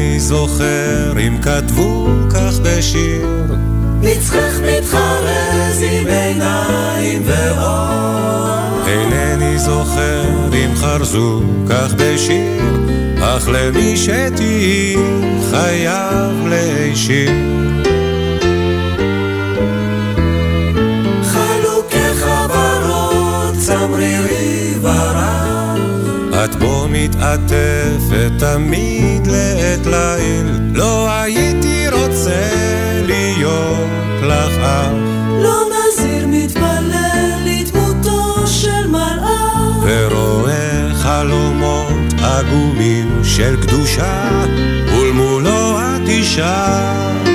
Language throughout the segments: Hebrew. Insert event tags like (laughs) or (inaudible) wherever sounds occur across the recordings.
אינני זוכר אם כתבו כך בשיר. מצחך מתחרז עם עיניים ואור. אינני זוכר אם חרזו כך בשיר, אך למי שתהי חייב להישיר. בו מתעטפת תמיד לעת ליל, לא הייתי רוצה להיות לך אח. לא נזיר מתפלל לדמותו של מלאך, ורואה חלומות עגומים של קדושה, ולמולו את אישה.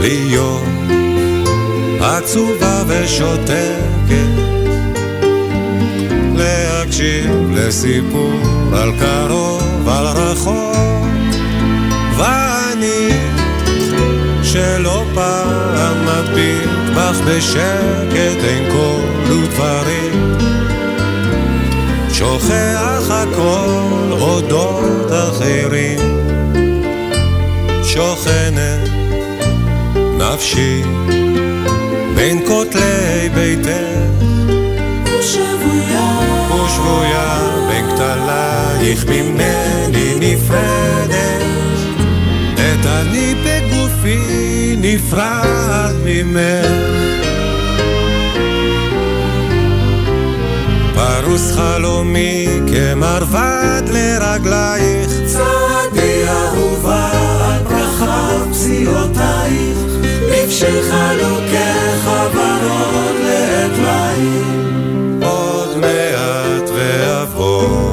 להיות עצובה ושותקת. להקשיב לסיפור על קרוב, על רחוק. ואני שלא פעם מביט בך בשקט אין קול ודברים שוכח הכל אודות אחרים. שוכנת נפשי בין כותלי ביתך. ושבויה. ושבויה בין כתלייך ממני נפרדת. את אני בגופי נפרד ממך. פרוס חלומי כמרבד לרגלייך. צעדי אהובה על ברכה פסיעותייך הלב שלך לעת מים. עוד מעט ואבוא.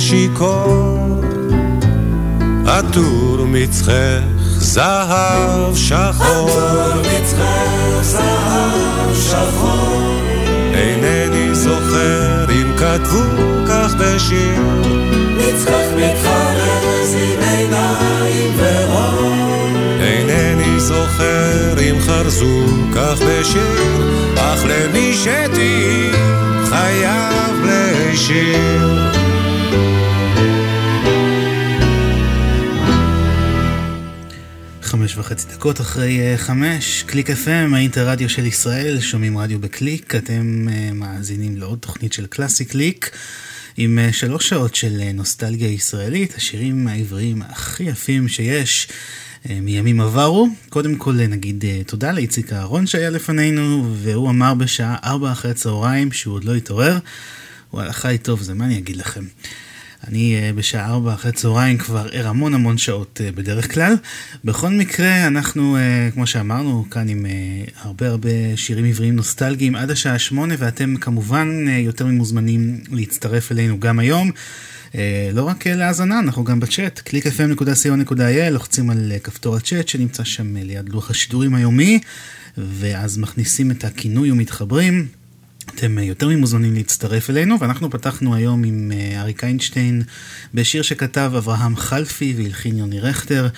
הדור כשיכור. עטור מצחך זהב שחור. עטור מצחך זהב שחור. אינני זוכר אם כתבו כך בשיר. מצחך מתחרז עם עיניים ואור. אינני זוכר אם חרזו כך בשיר, אך למי שתהי חייב להישיר. חמש וחצי דקות אחרי אה, חמש, קליק FM, האינטרדיו של ישראל, שומעים רדיו בקליק, אתם אה, מאזינים לעוד תוכנית של קלאסי קליק, עם אה, שלוש שעות של נוסטלגיה ישראלית, השירים העבריים הכי יפים שיש. מימים עברו. קודם כל נגיד תודה לאיציק אהרון שהיה לפנינו, והוא אמר בשעה ארבע אחרי הצהריים שהוא עוד לא התעורר. וואלה, חי טוב, זה מה אני אגיד לכם. אני אה, בשעה ארבע אחרי צהריים כבר ער המון המון שעות אה, בדרך כלל. בכל מקרה, אנחנו, אה, כמו שאמרנו, כאן עם הרבה הרבה שירים עבריים נוסטלגיים עד השעה שמונה, ואתם כמובן יותר ממוזמנים להצטרף אלינו גם היום. לא רק להאזנה, אנחנו גם בצ'אט, www.clickfm.co.il, לוחצים על כפתור הצ'אט שנמצא שם ליד לוח השידורים היומי, ואז מכניסים את הכינוי ומתחברים. אתם אה, יותר ממוזמנים להצטרף אלינו, ואנחנו פתחנו היום עם אה, אריק איינשטיין בשיר שכתב אברהם חלפי והלחין יוני רכטר,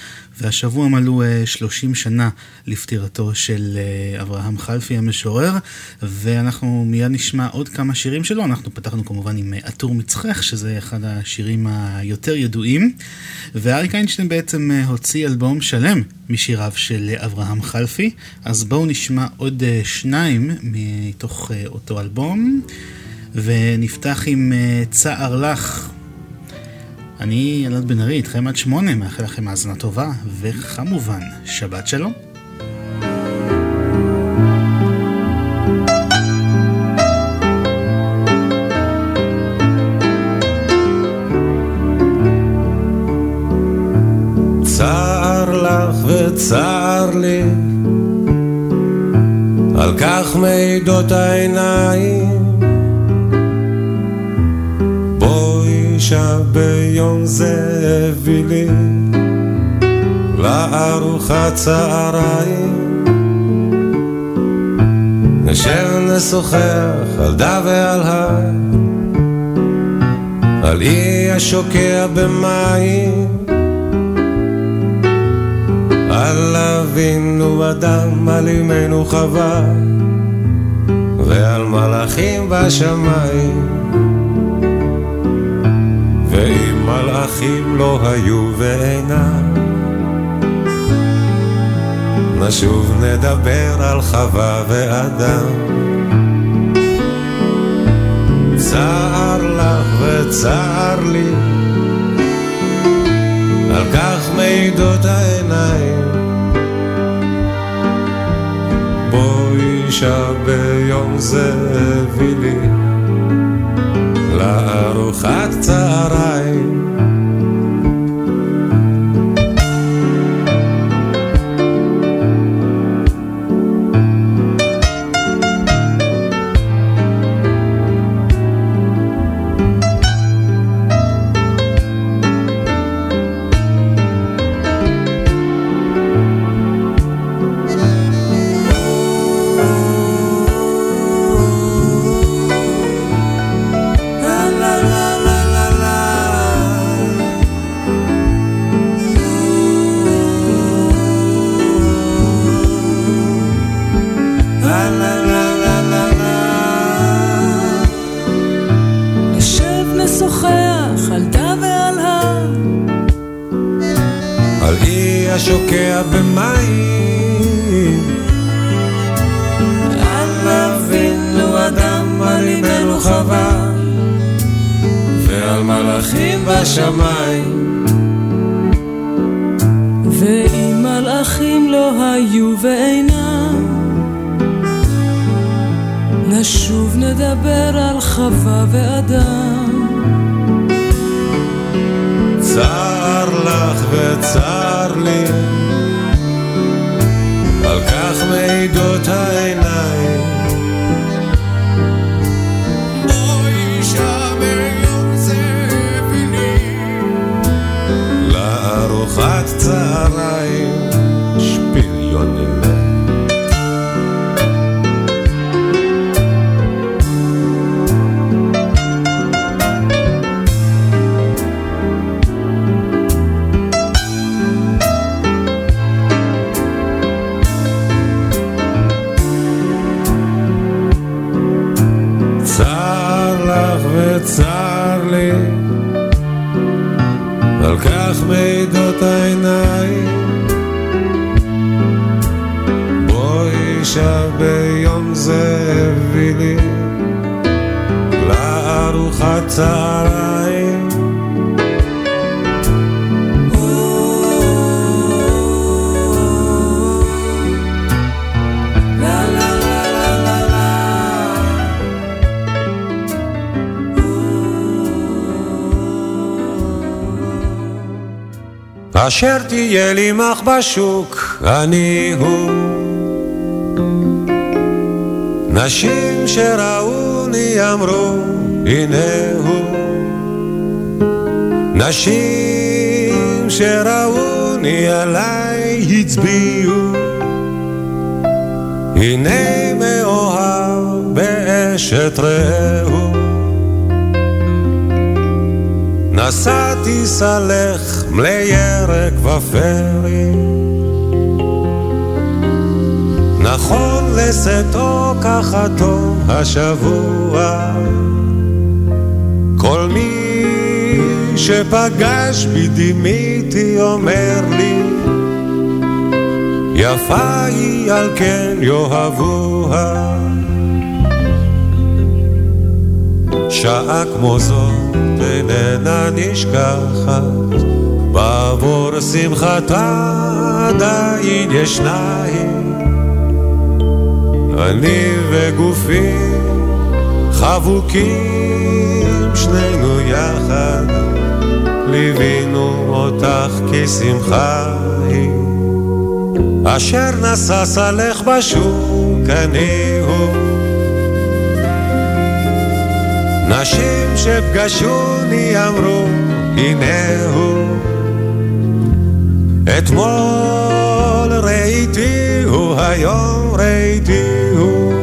והשבוע מלאו 30 אה, שנה לפטירתו של אברהם חלפי המשורר, ואנחנו מיד נשמע עוד כמה שירים שלו. אנחנו פתחנו כמובן עם עטור מצחך, שזה אחד השירים היותר ידועים, ואריק איינשטיין בעצם הוציא אלבום שלם משיריו של אברהם חלפי, אז בואו נשמע עוד שניים מתוך אותו אלבום, ונפתח עם צער לך. אני אלעד בן ארי, איתכם עד שמונה, מאחל לכם האזנה טובה, וכמובן, שבת שלום. צער לך וצער לי על כך מעידות העיניים. שביום זה הביא לי לארוחת צהריים. נשב נשוחח על דה ועל הר, על אי השוקע במים. על אבינו אדם, על אמנו חווה, ועל מלאכים בשמיים. מלאכים לא היו ואינם, נשוב נדבר על חווה ואדם. צער לך וצער לי על כך מעידות העיניים. בואי שביום זה הביא לי לארוחת צהריים. אשר תהיה לי מח בשוק, אני הוא. נשים שראוני אמרו, הנה הוא. נשים שראוני עליי הצביעו, הנה מאוהב באשת רעהו. נשאתי סלך מלי ירק ופרי. נכון לשאתו כחתו השבוע. כל מי שפגש בי דימיתי אומר לי יפה היא על כן יאהבוה. שעה כמו זאת איננה נשכחת, בעבור שמחתה עדיין ישנה. אני וגופי חבוקים שנינו יחד, ליווינו אותך כשמחה היא. אשר נשא סלך בשוק אני הוא. נשים שפגשוני אמרו, הנה הוא. אתמול ראיתי הוא, היום ראיתי הוא.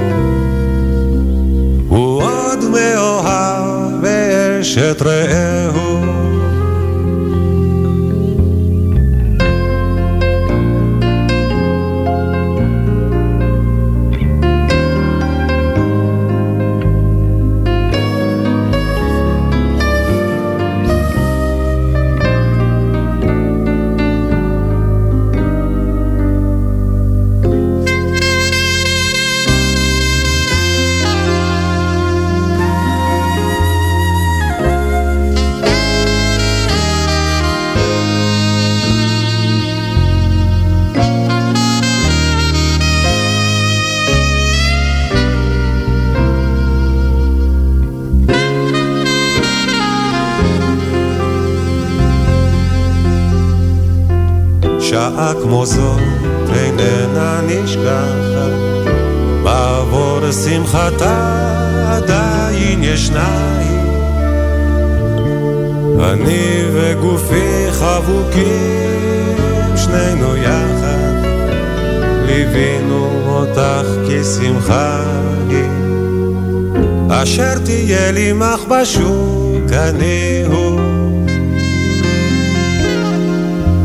הוא עוד מאוהב באשת רעהו. שעה כמו זאת איננה נשכחת, בעבור שמחתה עדיין ישנה היא. אני וגופי חבוקים, שנינו יחד, ליווינו אותך כשמחה היא. אשר תהיה לי מח אני הוא.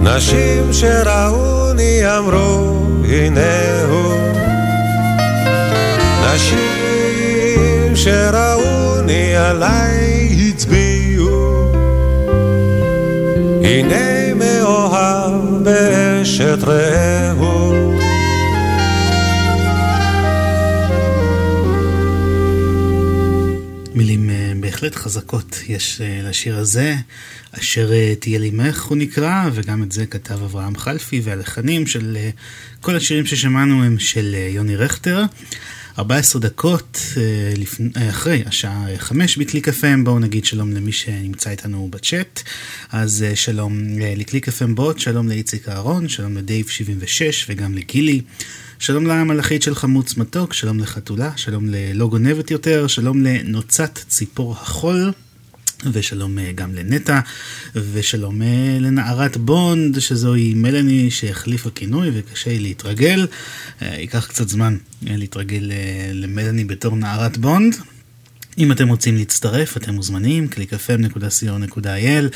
נשים שראוני אמרו, הנה הוא. נשים שראוני עליי הצביעו, הנה מאוהב באשת רעהו. חזקות יש אה, לשיר הזה. אשר אה, תהיה לי הוא נקרא, וגם את זה כתב אברהם חלפי, והלחנים של אה, כל השירים ששמענו הם של יוני רכטר. 14 דקות אחרי השעה 5 בקליק FM, בואו נגיד שלום למי שנמצא איתנו בצ'אט. אז שלום לקליק FM בוט, שלום לאיציק אהרון, שלום לדייב 76 וגם לגילי. שלום למלאכית של חמוץ מתוק, שלום לחתולה, שלום ללא גונבת יותר, שלום לנוצת ציפור החול. ושלום אה, גם לנטע, ושלום אה, לנערת בונד, שזוהי מלאני שהחליפה כינוי וקשה להתרגל. אה, ייקח קצת זמן להתרגל למלאני בתור נערת בונד. אם אתם רוצים להצטרף, אתם מוזמנים, www.clickfm.co.il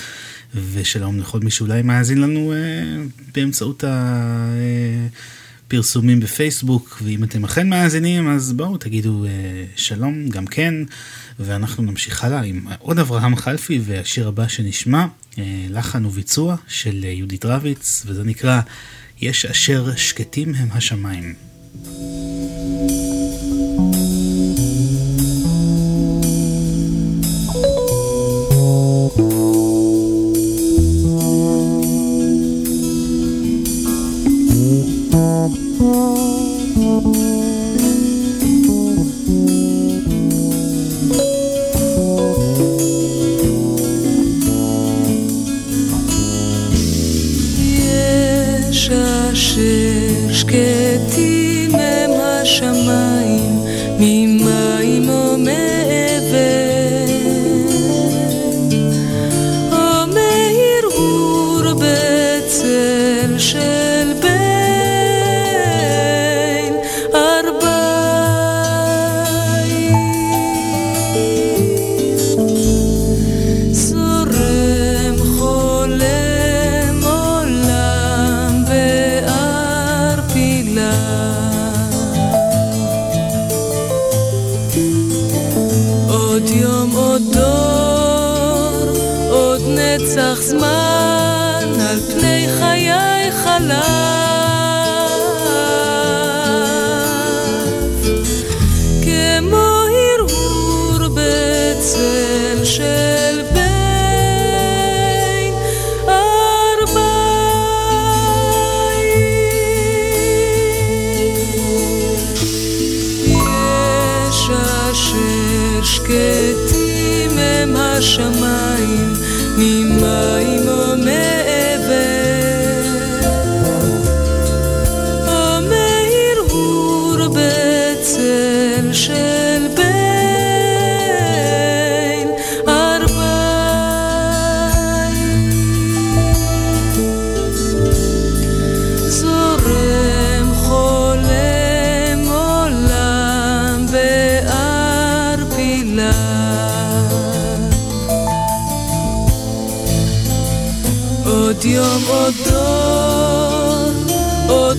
ושלום לכל מי שאולי מאזין לנו באמצעות ה... פרסומים בפייסבוק, ואם אתם אכן מאזינים, אז בואו תגידו אה, שלום גם כן, ואנחנו נמשיך הלאה עם עוד אברהם חלפי, והשיר הבא שנשמע, אה, לחן וביצוע של יהודית רביץ, וזה נקרא יש אשר שקטים הם השמיים. נצח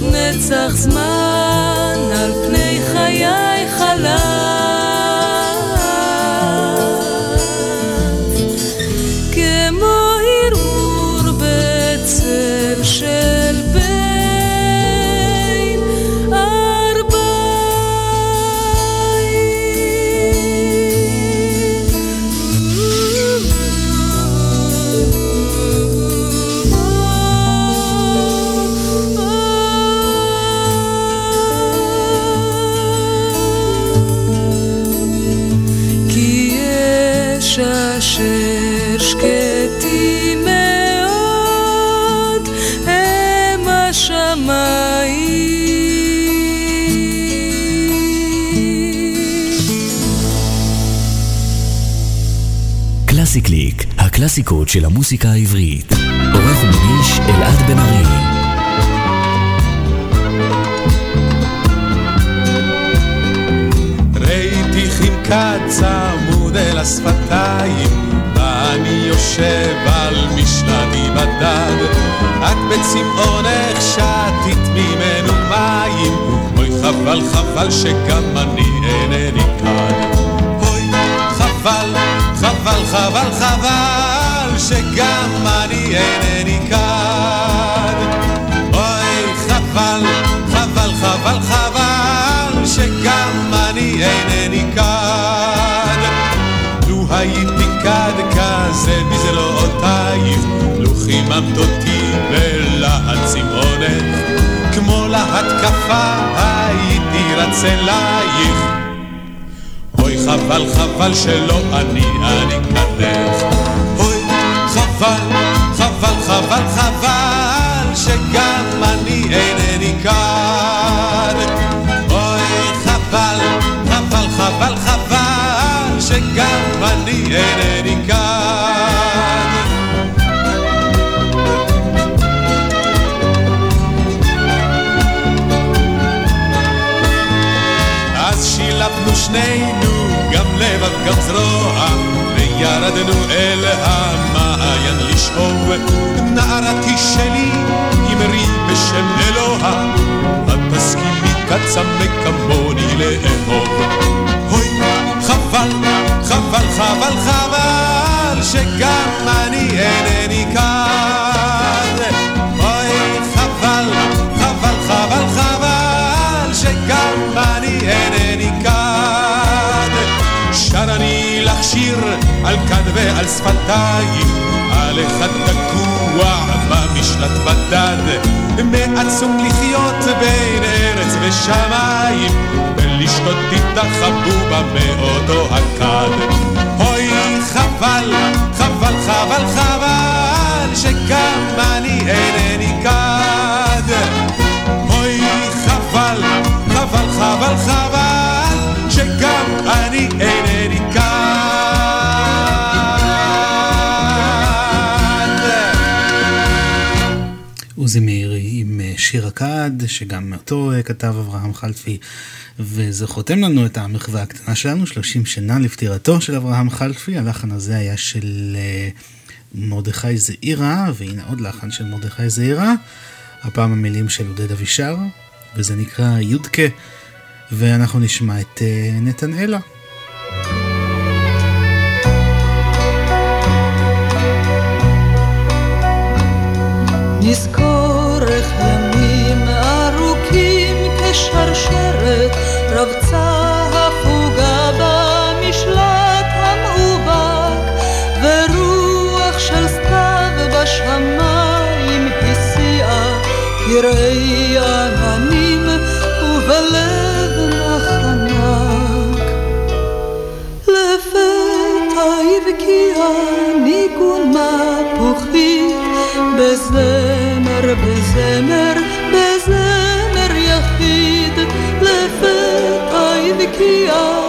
נצח זמן על פני חיי חלב הקלאסיקות של המוסיקה העברית. עורך ומגיש אלעד בן ארי. צמוד אל השפתיים, ואני יושב על משלני בדד. את בצמאונך שתית ממנו מים, אוי חבל חבל שגם אני אינני כאן. אוי חבל, חבל, חבל, חבל. שגם אני אינני כאן. אוי, חבל, חבל, חבל, חבל, שגם אני אינני כאן. לו הייתי כאן כזה מזרועותייך, לו חיממת אותי בלהט צמאונך, כמו להתקפה הייתי רץ אלייך. אוי, חבל, חבל שלא אני, אני כאן. חבל, חבל, שגם אני אינני כאן. אוי, חבל, חבל, חבל, חבל, שגם אני אינני כאן. אז שילבנו שנינו גם לבב גם זרוע, וירדנו אל המים. מעיין לשאוב, נערתי שלי, אמרי בשם אלוה, את תסכימי כצמא כמוני לאהוב. אוי, חבל, חבל, חבל, חבל, שגם אני אינני על כאן ועל שפתיים, כל אחד תקוע במשלט בדד, מעצום לחיות בין ארץ ושמיים, ולשתות איתך חבובה מאותו הכד. אוי חבל, חבל, חבל, חבל, שגם אני אינני כד. אוי חבל, חבל, חבל, חבל, שגם אני אינני שיר הכד, שגם אותו אה, כתב אברהם חלפי, וזה חותם לנו את המחווה הקטנה שלנו, 30 שנה לפטירתו של אברהם חלפי, הלחן הזה היה של אה, מרדכי זעירה, והנה עוד לחן של מרדכי זעירה, הפעם המילים של עודד אבישר, וזה נקרא יודקה, ואנחנו נשמע את נתנאלה. Thank you יראי עננים ובלב מחנק. לפתע הבקיע ניגון מפוחית בזמר, בזמר, בזמר. Ich bin ein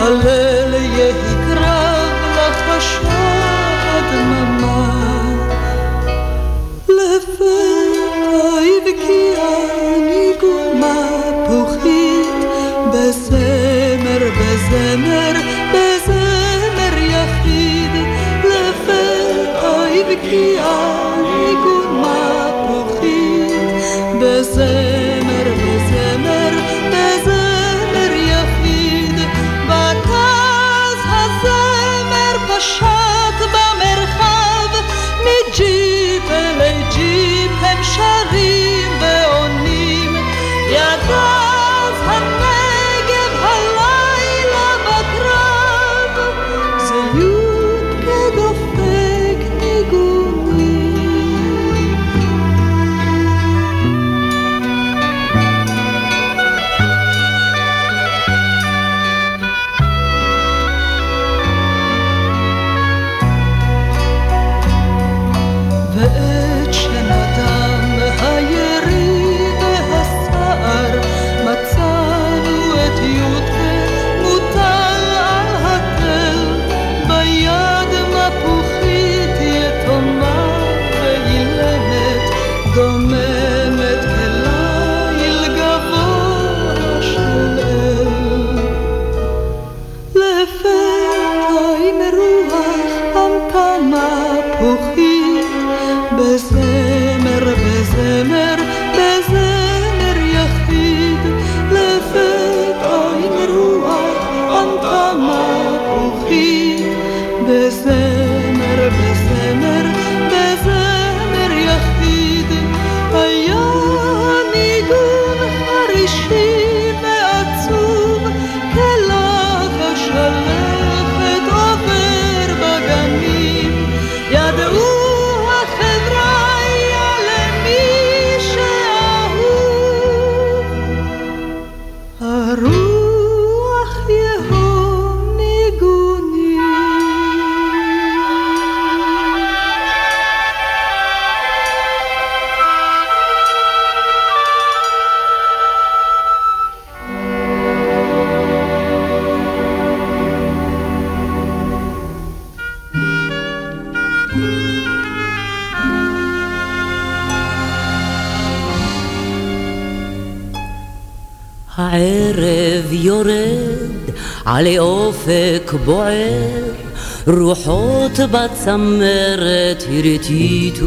a little עלי אופק בוער, רוחות בצמרת הרטיטו,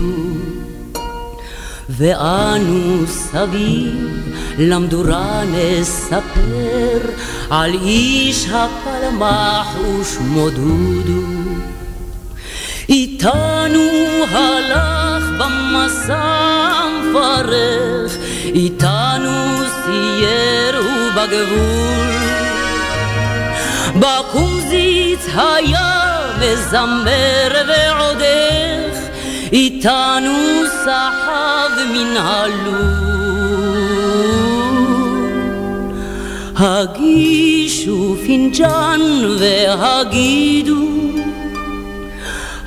ואנו סביב למדורה נספר על איש הפלמח ושמו דודו. איתנו הלך במסע המפרך, איתנו סייר ובגבול. בקומזיץ היה מזמר ועודך, איתנו סחב מן הלול. הגישו פינג'אן והגידו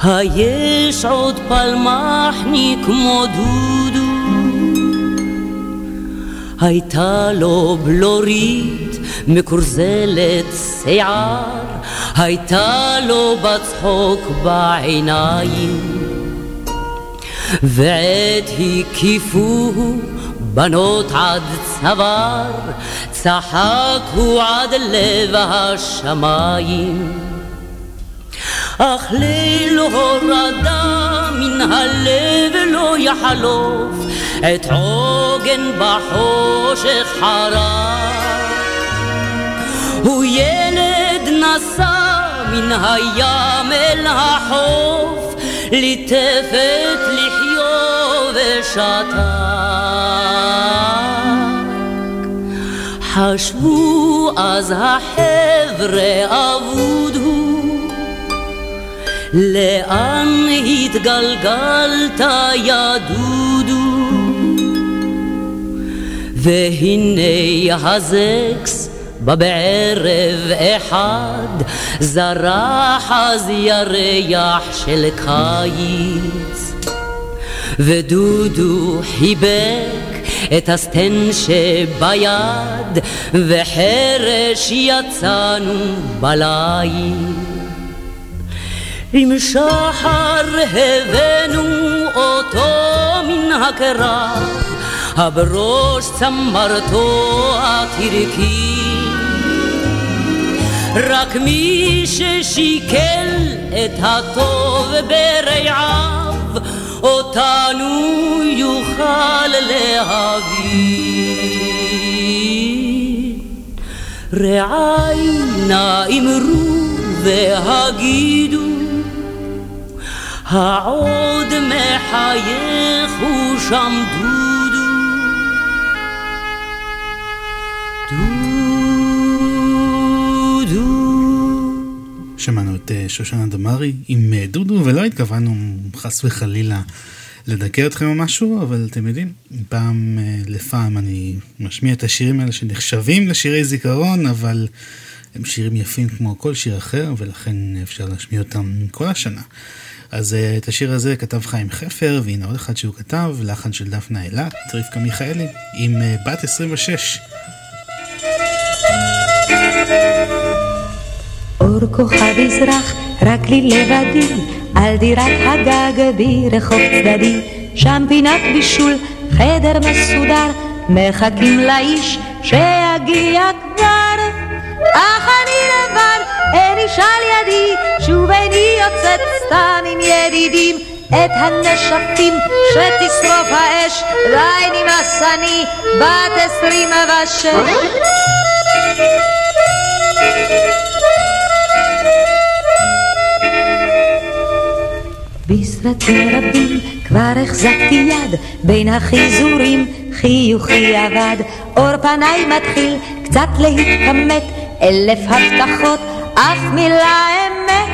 היש עוד פלמחני כמו דודו הייתה לו בלורית מקורזלת שיער הייתה לו בצחוק בעיניים ועת הקיפוהו בנות עד צוואר, צחק הוא עד לב השמיים. אך ליל הורדה מן הלב לא יחלוף, את עוגן בחושך חרק. הוא ילד נסע מן הים אל החוף, ליטפת לחיו ושתק. חשבו אז החבר'ה אבוד הוא, לאן התגלגלת יא דודו? והנה הזקס בא בערב אחד, זרח אז ירח של קיץ. ודודו חיבק את הסטן שביד, וחרש יצאנו בליל. עם שחר הבאנו אותו מן הקרב, הבראש צמרתו התרכי. רק מי ששיקל את הטוב ברעיו אותנו יוכל להבין. רעי נא אמרו והגידו, העוד מחייך הוא שם דודו. שמענו את אה, שושנה דמארי עם אה, דודו, ולא התכוונו חס וחלילה לדכא אתכם או משהו, אבל אתם יודעים, פעם אה, לפעם אני משמיע את השירים האלה שנחשבים לשירי זיכרון, אבל הם שירים יפים כמו כל שיר אחר, ולכן אפשר להשמיע אותם כל השנה. אז את השיר הזה כתב חיים חפר, והנה עוד אחד שהוא כתב, לחן של דפנה אילת, רבקה מיכאלי, עם בת 26. אור כוכב יזרח, רק לי לבדי, על דירת הגג ברחוב צדדי, שם פינת בישול, חדר מסודר, מחכים לאיש שיגיע כבר. אך אני לבד, אין איש על ידי, שוב איני יוצאת סתם עם ידידים. את הנשפים שתשרוף האש, די נמאס אני, בת עשרים ושש. בסרטים רבים כבר החזקתי יד בין החיזורים, חיוכי אבד, אור פניי מתחיל קצת להתכמת, אלף הבטחות, אף מילה אמת.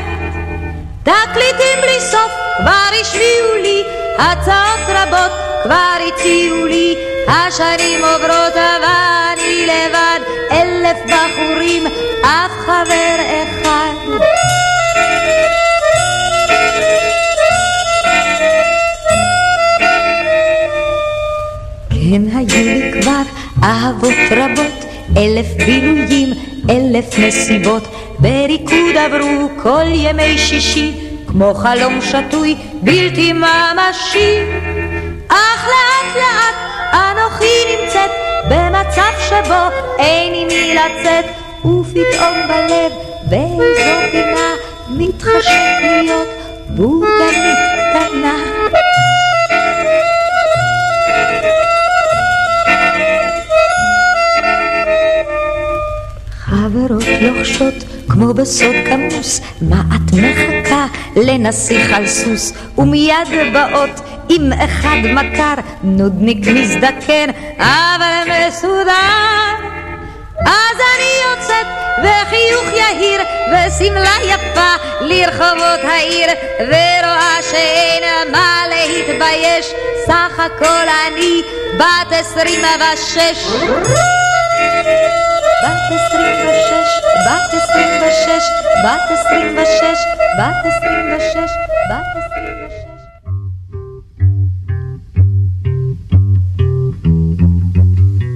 תקליטים בלי סוף כבר השמיעו לי, הצעות רבות כבר הציעו לי, השנים עוברות אבל אני לבד, אלף בחורים, אף חבר אחד. כן היו לי כבר אהבות רבות, אלף בילויים, אלף מסיבות, בריקוד עברו כל ימי שישי, כמו חלום שתוי, בלתי ממשי. אך לאט לאט אנוכי נמצאת במצב שבו אין עם מי לצאת, ופתאום בלב באיזו פינה מתחשק להיות בוגנית קטנה. חברות לוחשות כמו בסוד כמוס, מה את מחכה? לנסיך על סוס, ומיד באות עם אחד מכר, נודניק מזדקן, אבל מסודר. אז אני יוצאת בחיוך יהיר ושמלה יפה לרחובות העיר. ורואה שאין מה להתבייש. סך הכל אני בת עשרים ושש בת עשרים ושש בת עשרים ושש, בת עשרים ושש, בת עשרים ושש, בת עשרים ושש.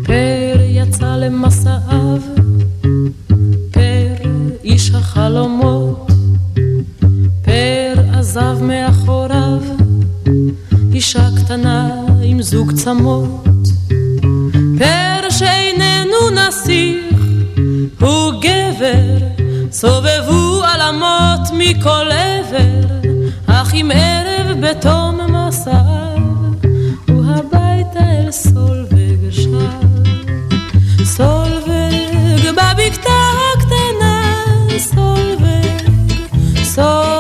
פר יצא למסעיו, פר איש החלומות, פר עזב מאחוריו, אישה קטנה עם זוג צמות. פר שאיננו נסיך, הוא גבר, סובבו עלמות מכל עבר, אך עם ערב בתום מסעיו, הוא הביתה אל סולבג שב. סולבג בבקתה הקטנה, סולבג, סולבג,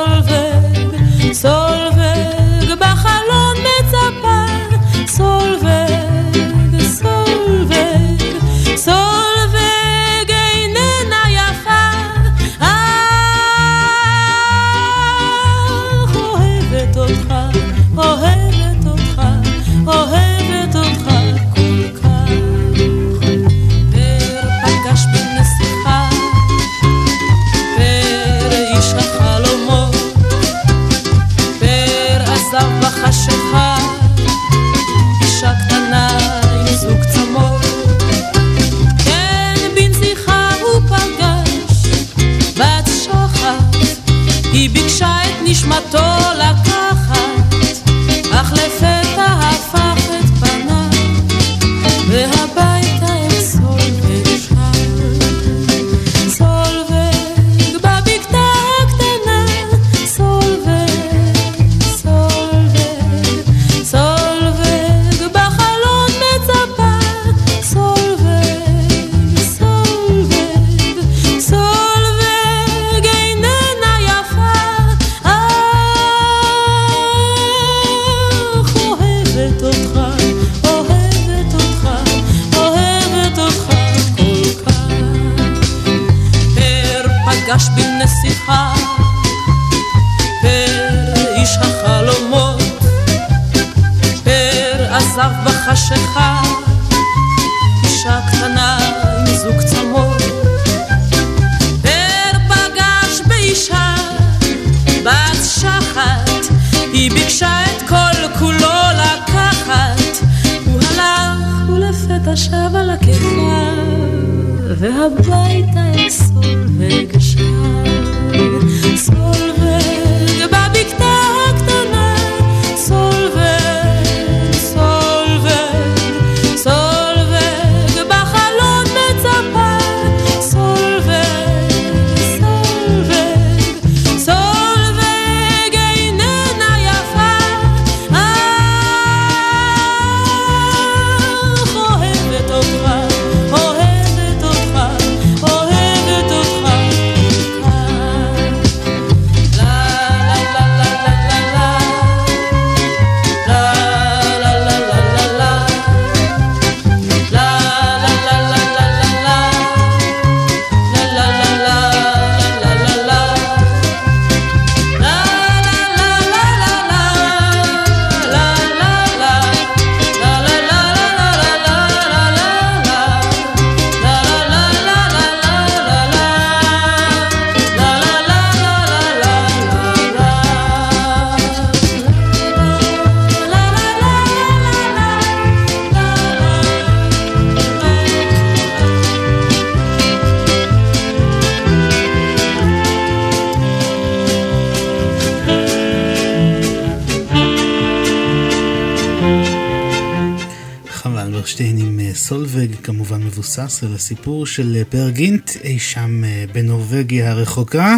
מבוסס על הסיפור של אה, פר גינט אי שם אה, בנורבגיה הרחוקה.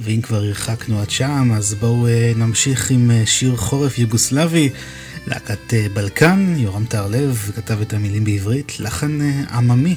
ואם כבר הרחקנו עד שם, אז בואו אה, נמשיך עם שיר חורף יוגוסלבי, להקת בלקן, יורם טהרלב כתב את המילים בעברית, לחן עממי.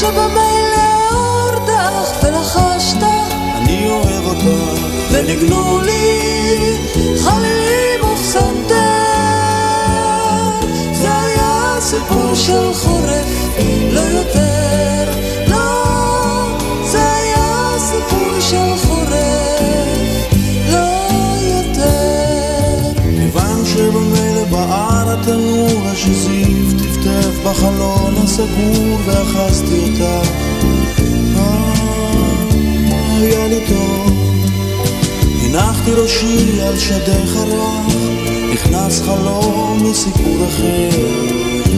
שבמילא הורדך ולחשת אני אוהב אותך וניגנו לי חלילים ופסנתר. זה היה סיפור של חורף לא יותר לא זה היה סיפור של חורף לא יותר. כיוון שבמילא בער התנור השזיף טפטף בחלום. סגור ואחזתי אותה.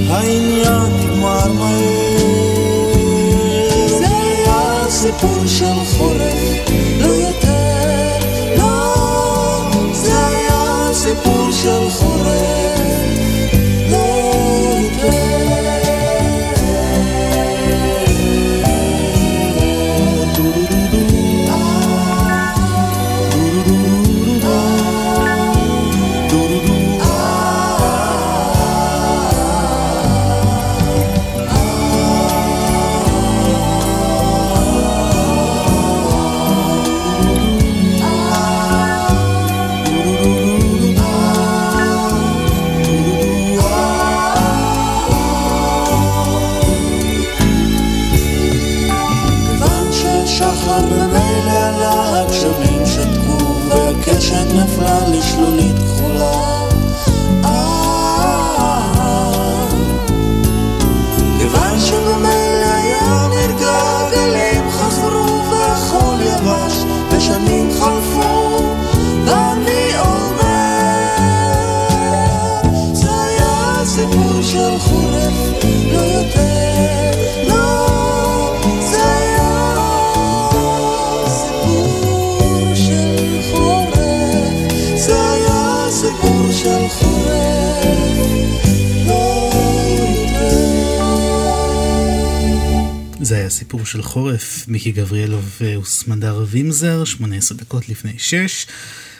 היה סיפור של חורף, מיקי גבריאלוב וסמדר וימזר, 18 דקות לפני 6.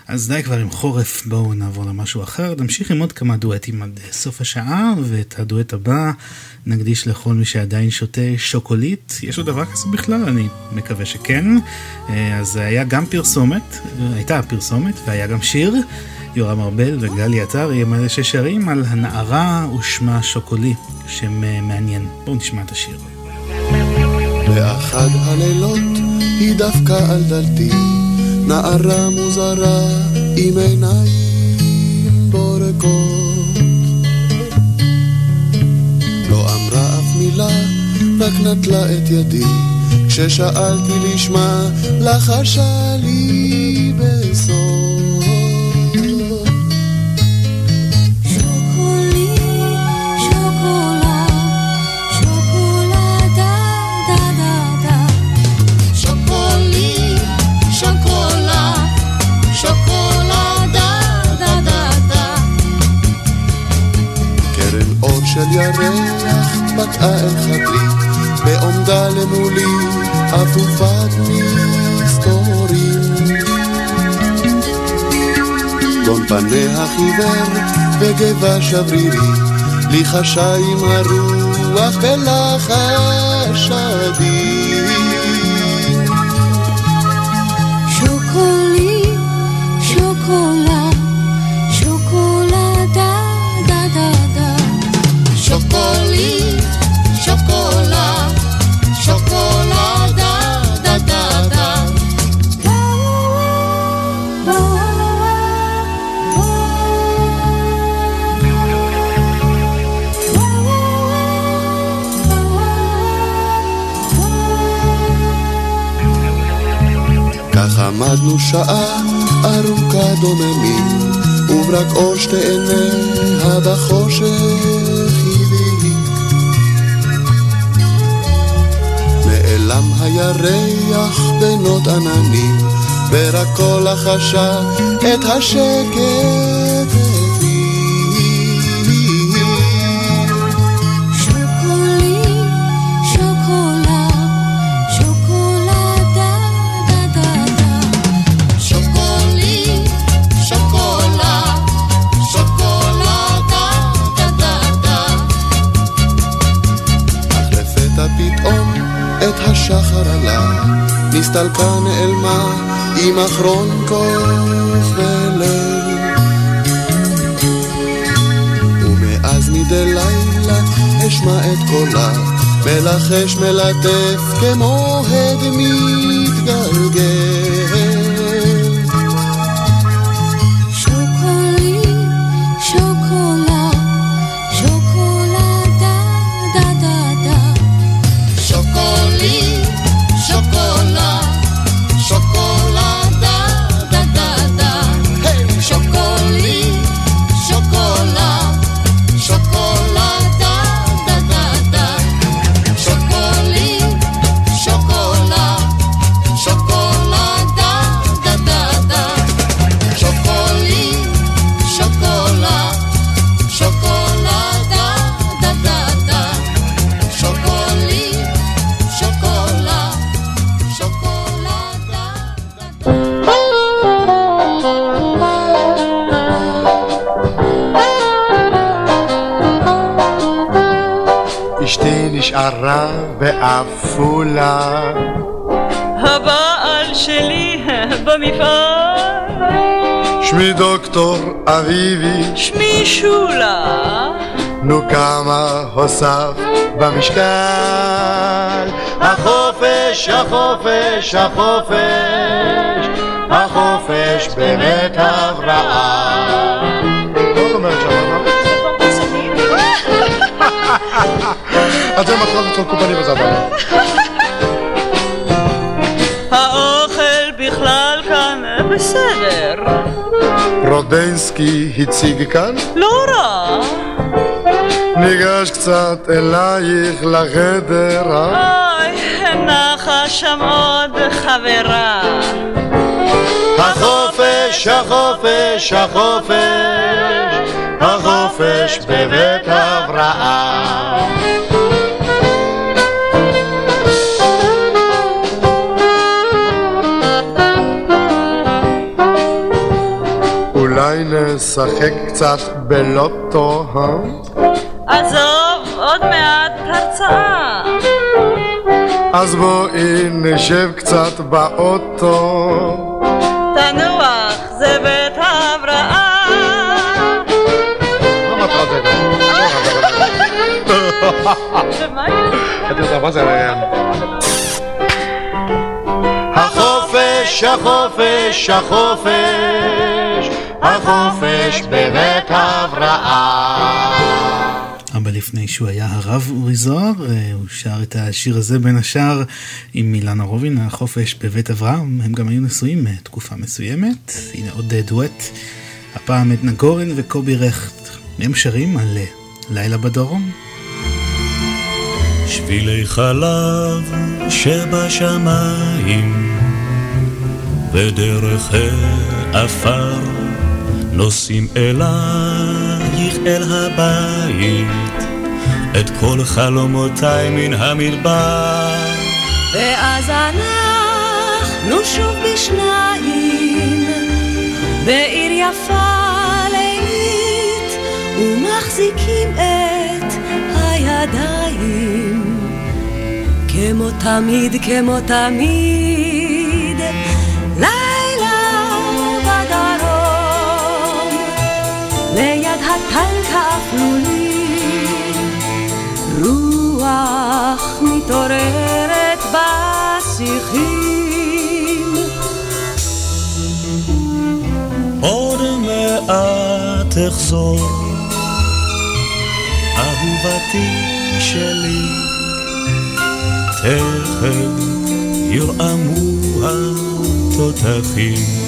אז די כבר עם חורף, בואו נעבור למשהו אחר. נמשיך עם עוד כמה דואטים עד סוף השעה, ואת הדואט הבא נקדיש לכל מי שעדיין שותה שוקולית. יש עוד דבר כזה בכלל? אני מקווה שכן. אז היה גם פרסומת, הייתה פרסומת, והיה גם שיר. יורם ארבל וגלי עטרי הם אלה ששרים על הנערה ושמה שוקולי, שם מעניין. בואו נשמע את השיר. באחד הלילות היא דפקה על דלתי, נערה מוזרה עם עיניים בורקות. לא אמרה אף מילה, רק נטלה את ידי, כששאלתי לשמה, לחשה לי בסוף. של ירח פקעה אל חדרי, בעומדה למולי אפופת מסתורים. גון פניה חיוור וגבה שברירי, לי חשה עם הרוח בלחש אדיר. כך עמדנו שעה ארוכה דוממים, וברק אור שתי עיניה בחושך הבהיק. נעלם הירח בינות עננים, ורק כל החשה את השקט נסתלקה נעלמה עם אחרון כוח וליל. ומאז מדי לילה אשמע את קולה, מלחש מלטף כמו הד שמי דוקטור אביבי. שמי שולה. נו כמה הוסף במשקל. החופש, החופש, החופש, החופש באמת הבראה. אומרת שם, (laughs) אתם מתחילות את קופני בזמן. האוכל בכלל כאן בסדר. רודנסקי הציג כאן? לא רע. ניגש קצת אלייך לחדר. אוי, נחה שם עוד חברה. החופש, החופש, החופש, החופש בבית הבראה. נשחק קצת בלוטו, אה? עזוב, עוד מעט הרצאה. אז בואי נשב קצת באוטו. תנוח, זה בית ההבראה. החופש, החופש, החופש, החופש בבית הבראה. אבא לפני שהוא היה הרב אורי זוהר, אה, הוא שר את השיר הזה בין השאר עם אילנה רובין, החופש בבית אברהם, הם גם היו נשואים אה, תקופה מסוימת, הנה עוד אה, דואט, הפעם עדנה גורן וקובי רכט, הם שרים על לילה בדרום. שבילי חלב שבשמיים ודרך העפר נוסעים אלייך אל הבית את כל חלומותיי מן המדבר. ואז אנחנו שוב בשניים בעיר יפה לילית ומחזיקים את הידיים. כמו תמיד, כמו תמיד האפלולי רוח מתעוררת בשיחים. עוד מעט אחזור. אהובתי שלי. תכף ירעמו התותחים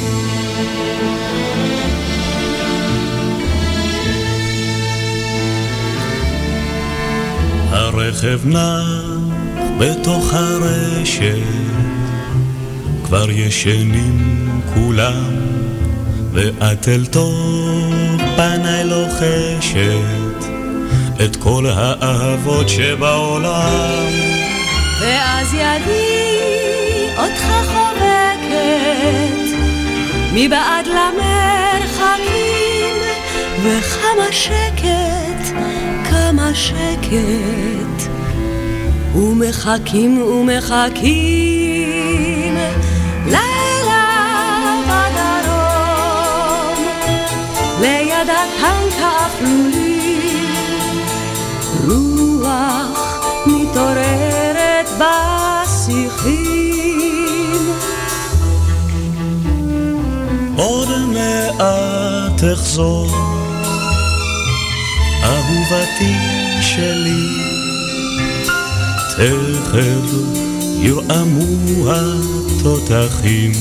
הרכב נח בתוך הרשת. כבר ישנים כולם ואת אל תוך פניי לוחשת את כל האהבות שבעולם. ואז ידי אותך חובקת מבעד למרחקים וכמה שקט, שקט ומחכים ומחכים לילה בדרום. ליד הטנק האפלולי רוח מתעוררת בשיחים. עוד מעט אחזור אהובתי שלי. תכף ירעמו התותחים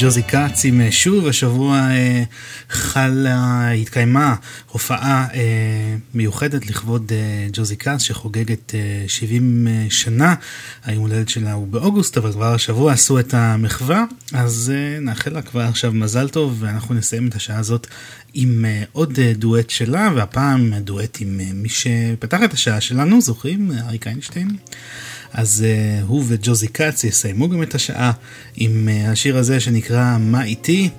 וג'וזי כץ עם אה, שוב, השבוע אה, חלה, התקיימה הופעה אה, מיוחדת לכבוד אה, ג'וזי כץ שחוגגת אה, 70 אה, שנה, היום הולדת שלה הוא באוגוסט, אבל כבר השבוע עשו את המחווה, אז אה, נאחל לה כבר עכשיו מזל טוב, ואנחנו נסיים את השעה הזאת עם אה, עוד אה, דואט שלה, והפעם דואט עם אה, מי שפתח את השעה שלנו, זוכרים? אריק איינשטיין. אז uh, הוא וג'וזי כץ יסיימו גם את השעה עם uh, השיר הזה שנקרא "מה איתי?"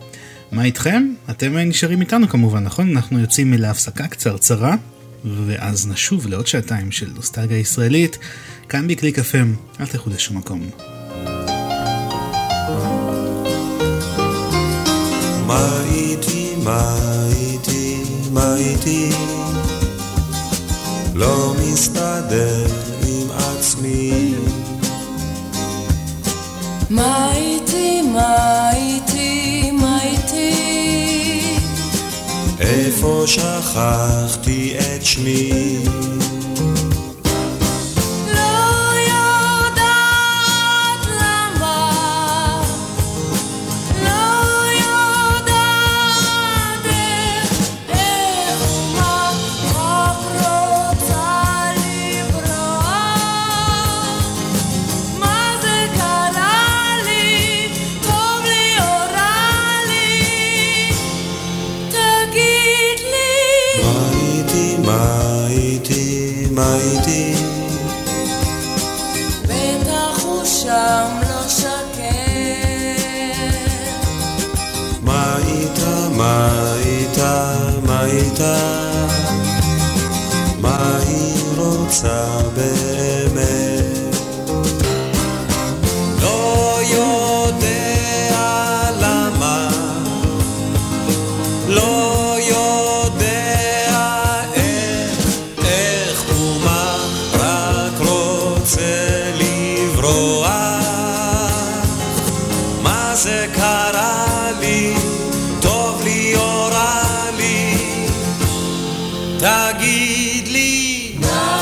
מה איתכם? אתם uh, נשארים איתנו כמובן, נכון? אנחנו יוצאים להפסקה קצרצרה, ואז נשוב לעוד שעתיים של נוסטלגיה ישראלית, כאן בקליק FM, אל תלכו לשום מקום. מה איתי, מה איתי, מה איתי? לא מסתדר עצמי. מה איתי, מה איתי, מה איתי? איפה שכחתי את שמי? תגיד לי. מה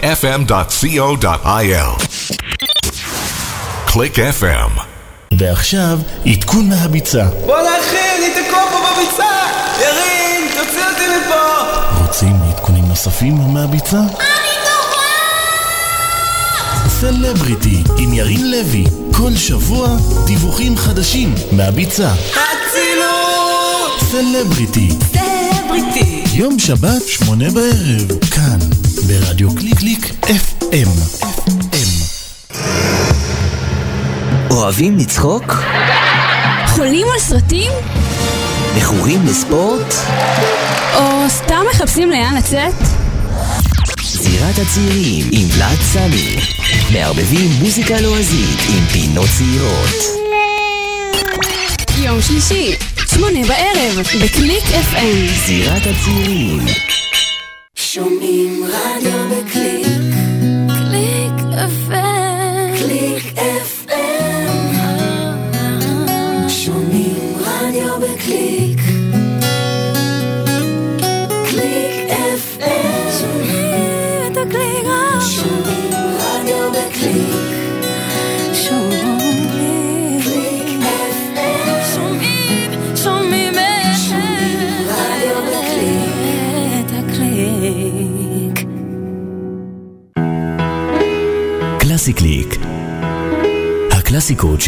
clickfm.co.il. Click FM. ועכשיו, עדכון מהביצה. בואנה אחי, אני תקוע פה בביצה! ירין, תוציא אותי מפה! רוצים עדכונים נוספים מהביצה? סלבריטי עם ירין לוי, כל שבוע דיווחים חדשים מהביצה. אצילות! סלבריטי, סלבריטי! יום שבת, שמונה בערב, כאן, ברדיו קליק קליק FM. אוהבים לצחוק? חולים על סרטים? מכורים לספורט? או סתם מחפשים לאן לצאת? זירת הצעירים עם ולאד סמי. מערבבים מוזיקה לועזית עם פינות צעירות. יום שלישי, שמונה בערב, בקליק FM. זירת הצעירים. שומעים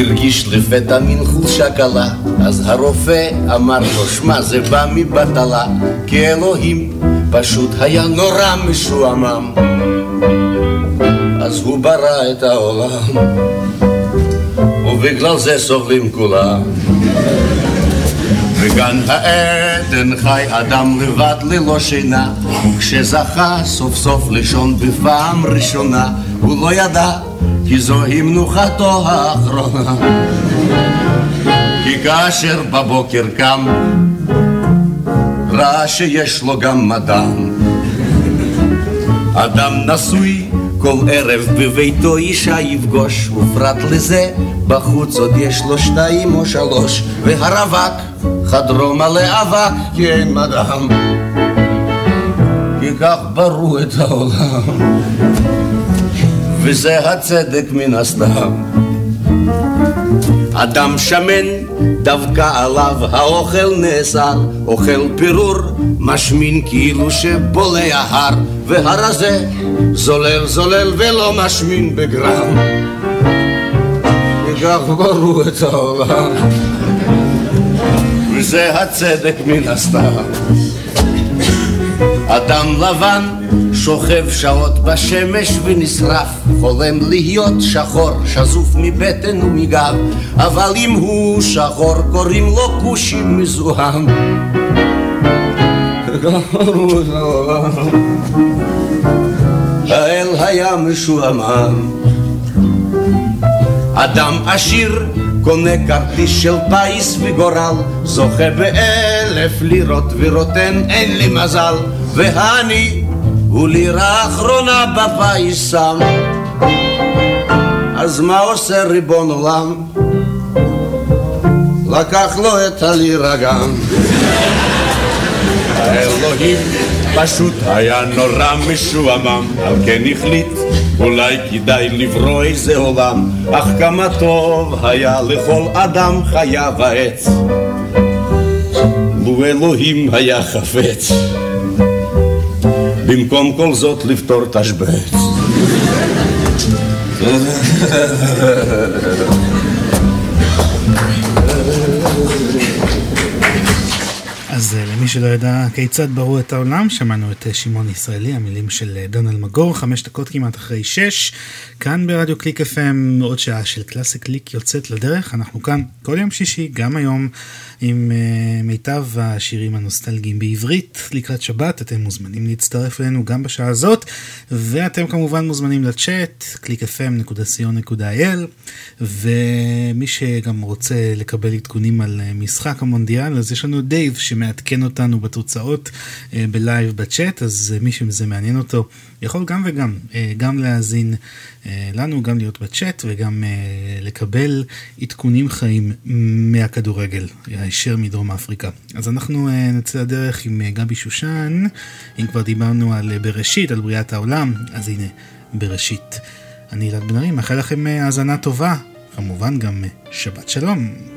הרגיש לפתע מין חולשה קלה, אז הרופא אמר לו, שמע זה בא מבטלה, כי אלוהים פשוט היה נורא משועמם. אז הוא ברא את העולם, ובגלל זה סובלים כולם. בגן העדן חי אדם לבד ללא שינה, כשזכה סוף סוף לישון בפעם ראשונה, הוא לא ידע כי זוהי מנוחתו האחרונה. כי כאשר בבוקר קם, ראה שיש לו גם מדען. אדם נשוי כל ערב בביתו אישה יפגוש, ופרט לזה, בחוץ עוד יש לו שתיים או שלוש, והרווק, חדרו מלא אבק, כי אין מדם. כי כך ברו את העולם, וזה הצדק מן הסתם. אדם שמן, דווקא עליו האוכל נאסר, אוכל פירור, משמין כאילו שבולע הר, והרזה זולל זולל ולא משמין בגרם. וכך ברו את העולם, וזה הצדק מן הסתם. אדם לבן שוכב שעות בשמש ונשרף, חולם להיות שחור, שזוף מבטן ומגב, אבל אם הוא שחור קוראים לו כושי מזוהם. האל היה משועמם. אדם עשיר קונה כרטיס של פיס וגורל, זוכה באלף לירות ורוטן אין לי מזל, והעני הוא לירה אחרונה בפיס שם. אז מה עושה ריבון עולם? לקח לו את הלירה גם. האלוהים פשוט היה נורא משועמם, על כן החליט אולי כדאי לברוא איזה עולם, אך כמה טוב היה לכל אדם חיה ועץ. לו אלוהים היה חפץ, במקום כל זאת לפתור תשבץ. אז אה, למי שלא ידע כיצד ברו את העולם, שמענו את אה, שמעון ישראלי, המילים של אה, דונל מגור, חמש דקות כמעט אחרי שש, כאן ברדיו קליק FM, עוד שעה של קלאסי קליק יוצאת לדרך, אנחנו כאן כל יום שישי, גם היום, עם אה, מיטב השירים הנוסטלגיים בעברית לקראת שבת, אתם מוזמנים להצטרף אלינו גם בשעה הזאת, ואתם כמובן מוזמנים לצ'אט, www.clickfm.co.il, ומי שגם רוצה לקבל עדכונים על משחק המונדיאל, אז יש לנו דייב שמעדכן אותנו בתוצאות אה, ב live בצ'אט, אז אה, מי שזה מעניין אותו יכול גם וגם, אה, גם להאזין לנו, גם להיות בצ'אט וגם לקבל עדכונים חיים מהכדורגל, הישר מדרום אפריקה. אז אנחנו נצא לדרך עם גבי שושן, אם כבר דיברנו על בראשית, על בריאת העולם, אז הנה, בראשית. אני אלעד בן ארי, מאחל לכם האזנה טובה, כמובן גם שבת שלום.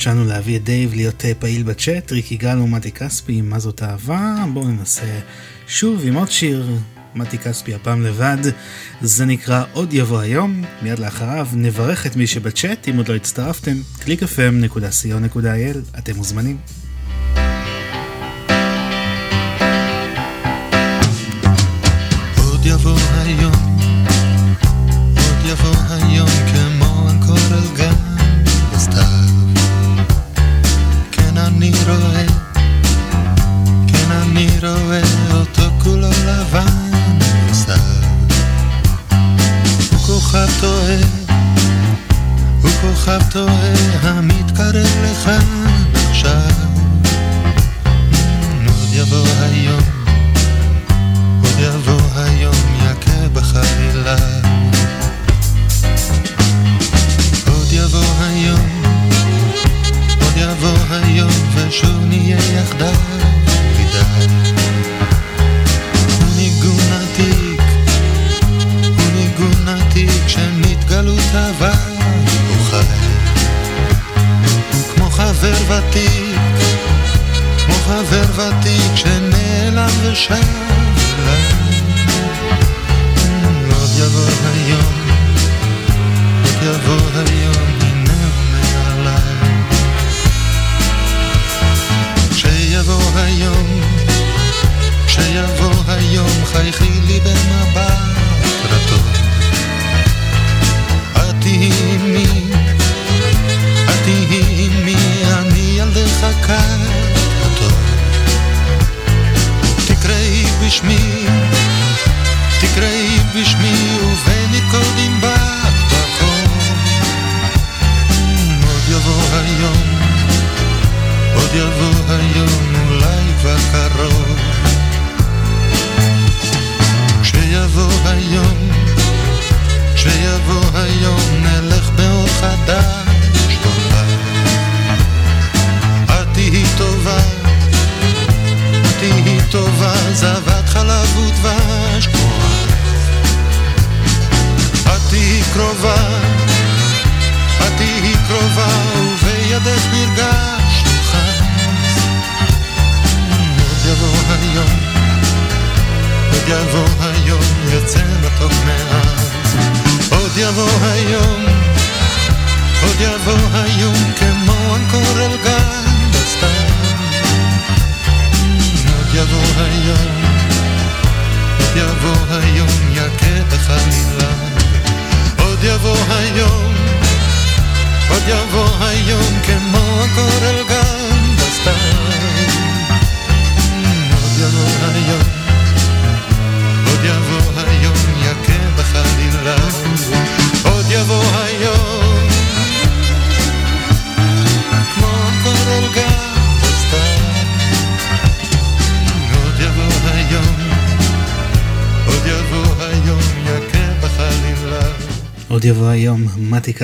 הניסיונות שלנו להביא את דייב להיות אה, פעיל בצ'אט, ריקי גל ומתי כספי, מה זאת אהבה? בואו ננסה שוב עם עוד שיר, מתי כספי הפעם לבד, זה נקרא עוד יבוא היום, מיד לאחריו נברך את מי שבצ'אט, אם עוד לא הצטרפתם, www.clickfm.co.il, אתם מוזמנים.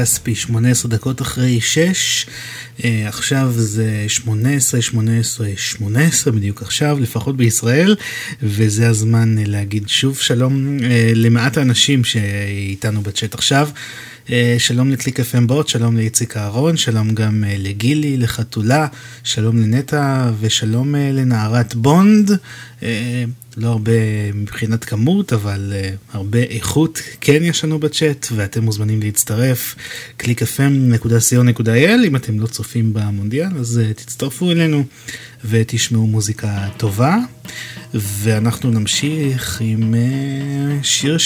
כספי, 18 דקות אחרי 6, אה, עכשיו זה 18, 18, 18 בדיוק עכשיו, לפחות בישראל, וזה הזמן אה, להגיד שוב שלום אה, למעט האנשים שאיתנו בצ'אט עכשיו. אה, שלום לקליק FM בוט, שלום לאיציק אהרון, שלום גם אה, לגילי, לחתולה, שלום לנטע ושלום אה, לנערת בונד. לא הרבה מבחינת כמות, אבל הרבה איכות כן יש לנו בצ'אט, ואתם מוזמנים להצטרף. www.clickfm.co.il אם אתם לא צופים במונדיאל, אז תצטרפו אלינו ותשמעו מוזיקה טובה. ואנחנו נמשיך עם שיר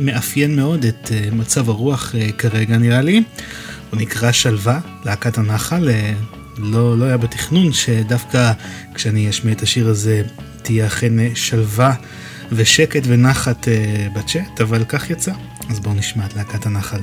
שמאפיין מאוד את uh, מצב הרוח uh, כרגע נראה לי. הוא נקרא שלווה, להקת הנחל. Uh, לא, לא היה בתכנון שדווקא כשאני אשמיע את השיר הזה תהיה אכן שלווה ושקט ונחת בצ'אט, אבל כך יצא. אז בואו נשמע את להקת הנחל.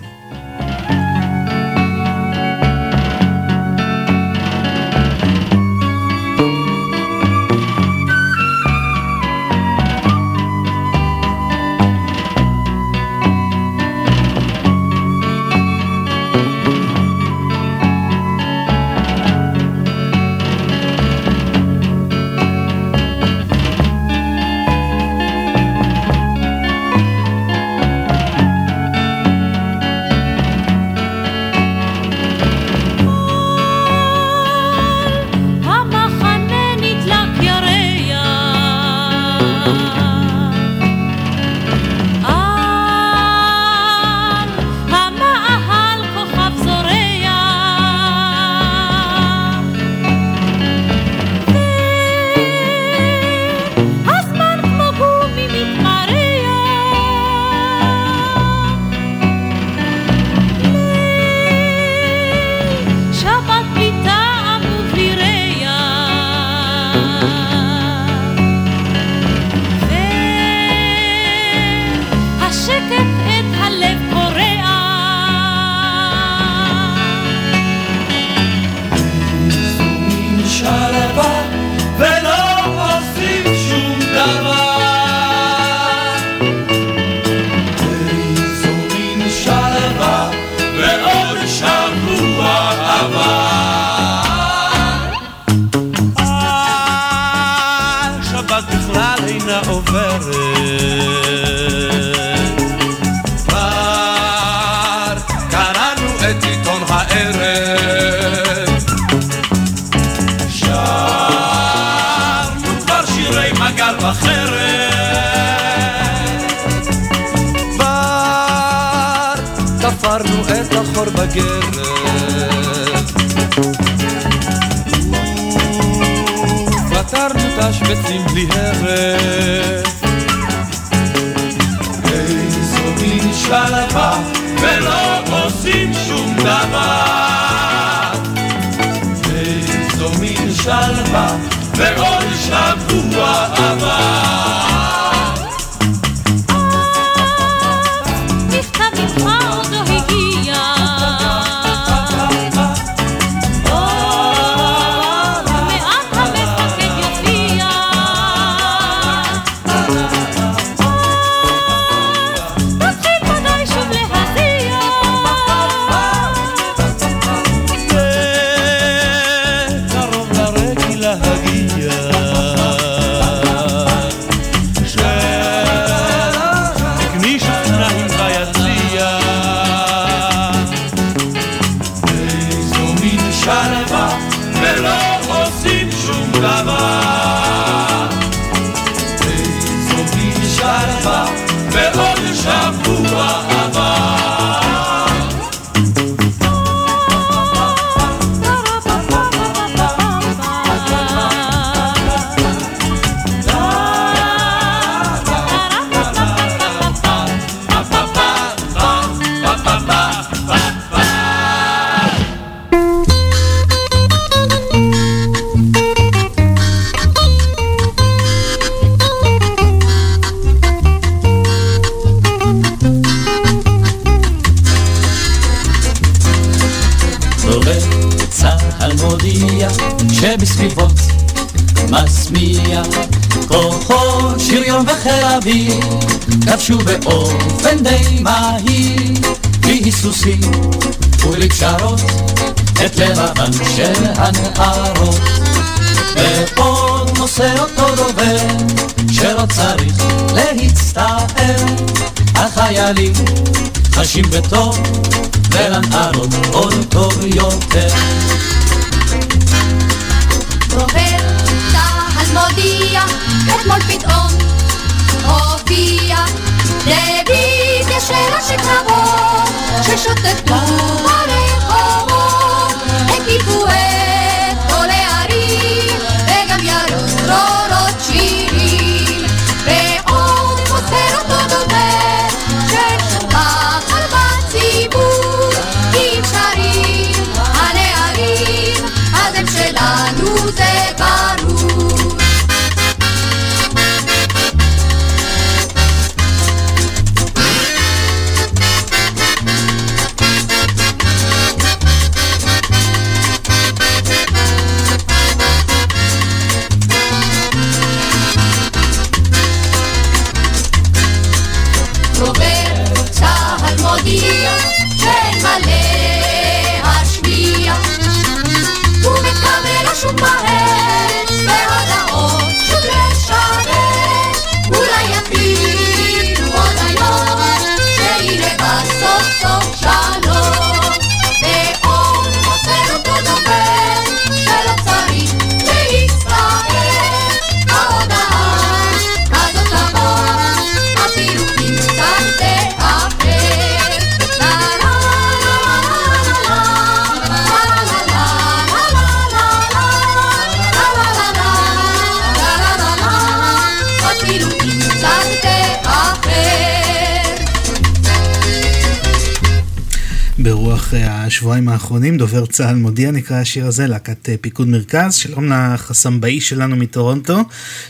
השבועיים האחרונים, דובר צה"ל מודיע, נקרא השיר הזה, להקת אה, פיקוד מרכז. שלום לחסמבאי שלנו מטורונטו,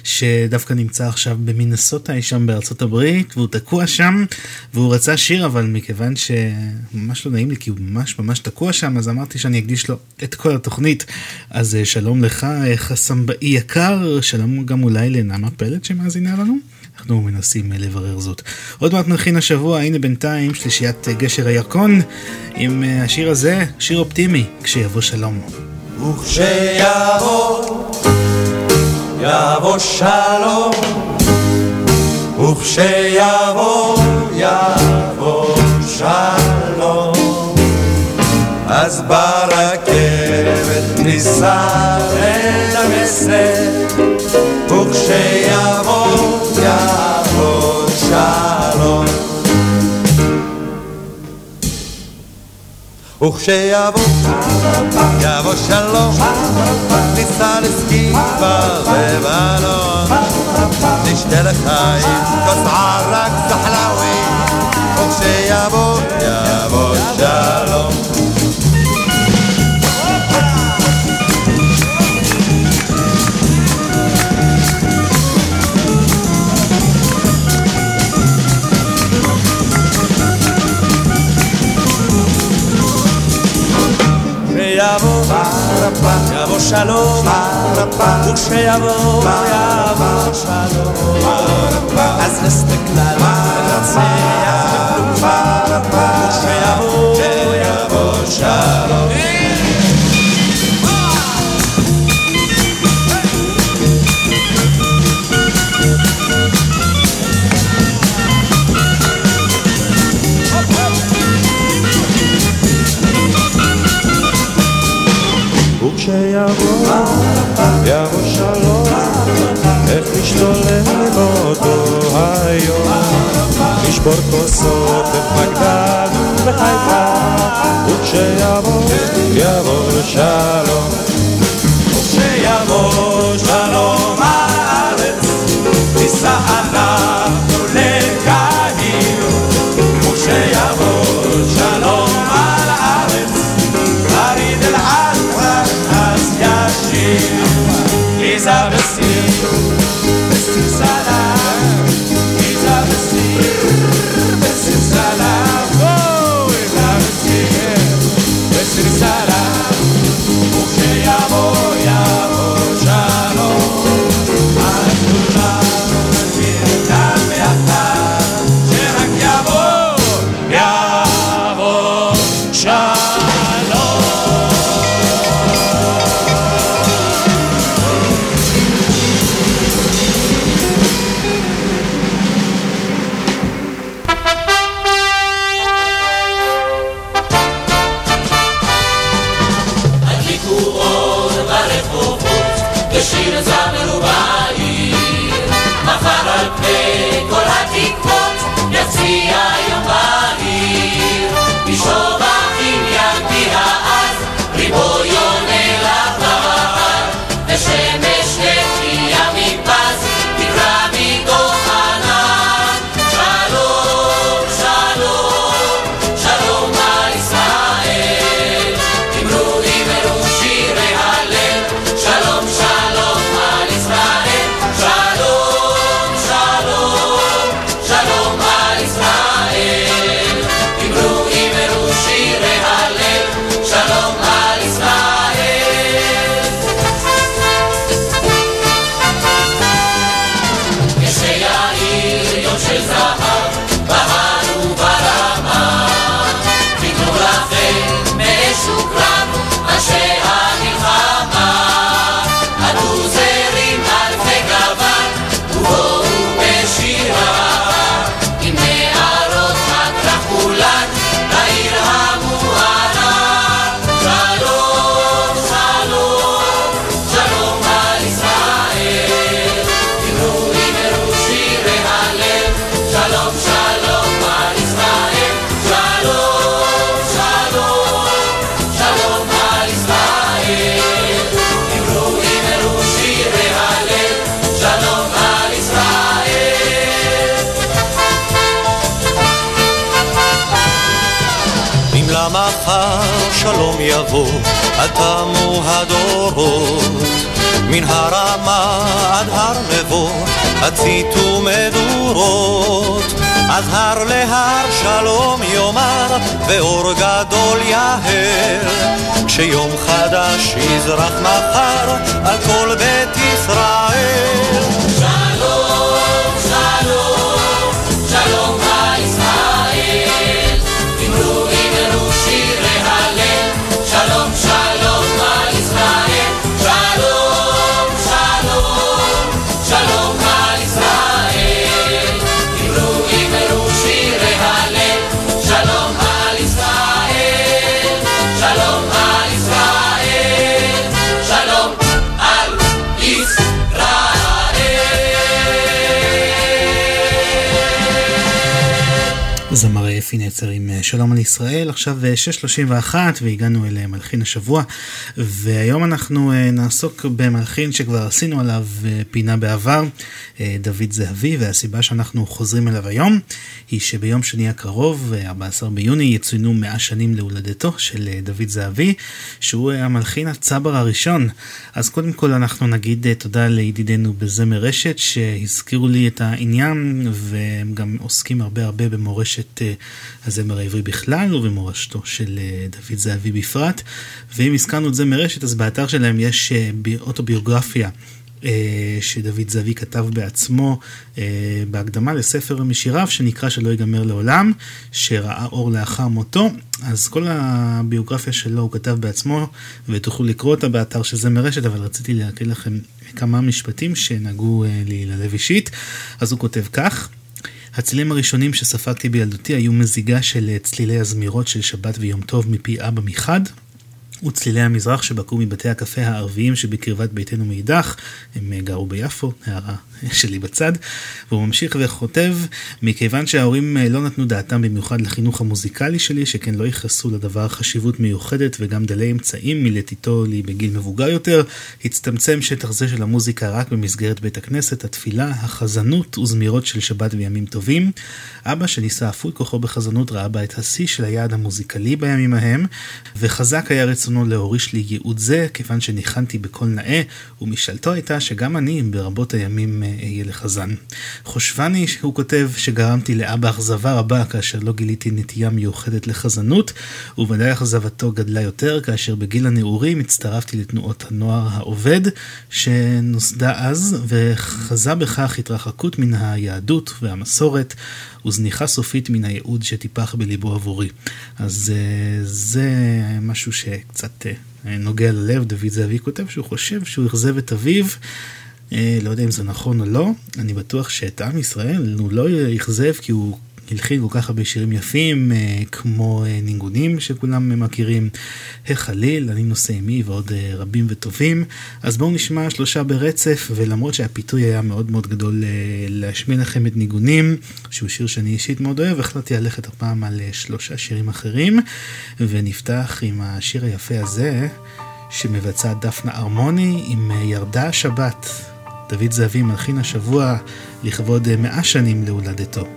שדווקא נמצא עכשיו במינסוטה, אי שם בארצות הברית, והוא תקוע שם, והוא רצה שיר, אבל מכיוון שממש לא נעים לי, כי הוא ממש ממש תקוע שם, אז אמרתי שאני אקדיש לו את כל התוכנית. אז אה, שלום לך, אה, חסמבאי יקר, שלום גם אולי לנעמה פלד שמאזינה לנו. אנחנו מנסים לברר זאת. עוד מעט נכין השבוע, הנה בינתיים שלישיית גשר הירקון עם אה, השיר הזה, שיר אופטימי, כשיבוא שלום. וכשיבוא, יבוא שלום, וכשיבוא, יבוא שלום, אז ברכבת ניסע לדמשק, וכשיבוא, יבוא שלום. וכשיבוא, יבוא שלום, ניסע לסקיבה לבנון, נשתה לחיים כוס ערק זחלאווי, וכשיבוא, יבוא שלום. יבוא שלום, וכשיבוא, יבוא שלום, אז נסתכלל וננצח בכלום, וכשיבוא, יבוא שלום. אותו היום, נשבור כוסות בבגדד ובחיפה, וכשיבוא, יבוא שלום. וכשיבוא שלום הארץ, ניסע אנחנו לקהיר, וכשיבוא שלום על הארץ, אריד אל עטרש אז ישיר, איזה בסיר, מן הרמה עד הר נבו, הציתו מדורות. אז הר להר שלום יאמר, ואור גדול יהר. כשיום חדש יזרח מחר על כל בית ישראל. שלום, שלום, שלום ישראל. אמרו אמרו שירי הלל, שלום שלום אפי נצר עם אה, שלום על ישראל, עכשיו אה, 6.31 והגענו אל אה, מלחין השבוע והיום אנחנו אה, נעסוק במלחין שכבר עשינו עליו אה, פינה בעבר, אה, דוד זהבי, והסיבה שאנחנו חוזרים אליו היום היא שביום שני הקרוב, אה, 14 ביוני, יצוינו 100 שנים להולדתו של אה, דוד זהבי, שהוא אה, המלחין הצבר הראשון. אז קודם כל אנחנו נגיד אה, תודה לידידינו בזמר רשת שהזכירו לי את העניין והם גם עוסקים הרבה הרבה במורשת אה, הזמר העברי בכלל ובמורשתו של אה, דוד זהבי בפרט. ואם הזכרנו את זה מרשת אז באתר שלהם יש אה, בי- אוטוביוגרפיה. אה, שדוד זהבי כתב בעצמו בהקדמה לספר משיריו שנקרא שלא ייגמר לעולם, שראה אור לאחר מותו. אז כל הביוגרפיה שלו הוא כתב בעצמו ותוכלו לקרוא אותה באתר של זמר רשת, אבל רציתי להקריא לכם כמה משפטים שנגעו לי ללב אישית. אז הוא כותב כך: הצלילים הראשונים שספגתי בילדותי היו מזיגה של אה, צלילי הזמירות של שבת ויום טוב מפי אבא מחד, וצלילי המזרח שבקעו מבתי הקפה הערביים שבקרבת ביתנו מאידך, הם אה, גרו ביפו, הערה שלי בצד, והוא ממשיך וכותב, מכיוון שההורים אה, לא נתנו דעתם במיוחד לחינוך המוזיקלי שלי, שכן לא ייחסו לדבר חשיבות מיוחדת וגם דלי אמצעים מלטיטו לי בגיל מבוגר יותר, הצטמצם שטח זה של המוזיקה רק במסגרת בית הכנסת, התפילה, החזנות וזמירות של שבת וימים טובים. אבא שניסה אפוי כוחו בחזנות ראה בה את השיא של היעד המוזיקלי בימים ההם, וחזק היה רצונו להוריש לי ייעוד זה, כיוון שניחנתי בקול נאה, ומשאלתו הייתה שגם אני ברבות הימים אה, אהיה לחזן. חושבני, הוא כותב, שגרמתי לאבא אכזבה רבה כאשר לא גיליתי נטייה מיוחדת לחזנות, וודאי אכזבתו גדלה יותר כאשר בגיל הנעורים הצטרפתי לתנועות הנוער העובד, שנוסדה אז, וחזה בכך התרחקות מן היהדות והמסורת, וזניחה סופית מן הייעוד שטיפח בליבו עבורי. אז אה, זה משהו שקצת אה, נוגע ללב, דוד זהבי כותב שהוא חושב שהוא אכזב את אביו. אה, לא יודע אם זה נכון או לא, אני בטוח שאת עם ישראל הוא לא אכזב כי הוא הלחין כל כך הרבה שירים יפים, אה, כמו אה, ניגונים שכולם מכירים, החליל, אני נושא עימי ועוד רבים וטובים. אז בואו נשמע שלושה ברצף, ולמרות שהפיתוי היה מאוד מאוד גדול להשמיע לכם את ניגונים, שהוא שיר שאני אישית מאוד אוהב, החלטתי ללכת הפעם על שלושה שירים אחרים, ונפתח עם השיר היפה הזה, שמבצע דפנה ארמוני עם ירדה השבת. דוד זהבי מלחין השבוע לכבוד אה, מאה שנים להולדתו.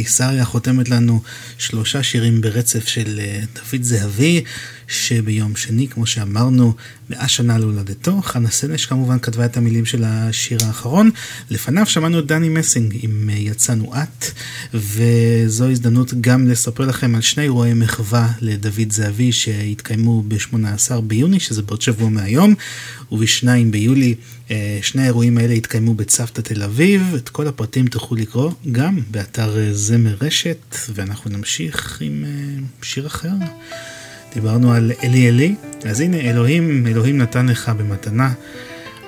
הליכה לקיסריה, חותמת לנו שלושה שירים ברצף של אה, דוד זהבי, שביום שני, כמו שאמרנו, מאה שנה להולדתו. חנה סנש כמובן כתבה את המילים של השיר האחרון. לפניו שמענו את דני מסינג עם יצאנו את, וזו הזדמנות גם לספר לכם על שני אירועי מחווה לדוד זהבי שהתקיימו ב-18 ביוני, שזה בעוד שבוע מהיום, וב-2 ביולי. אה, שני האירועים האלה התקיימו בצוותא תל אביב, את כל הפרטים תוכלו לקרוא גם באתר אה, זמר רשת, ואנחנו נמשיך עם אה, שיר אחר. דיברנו על אלי אלי, אז הנה אלוהים, אלוהים נתן לך במתנה.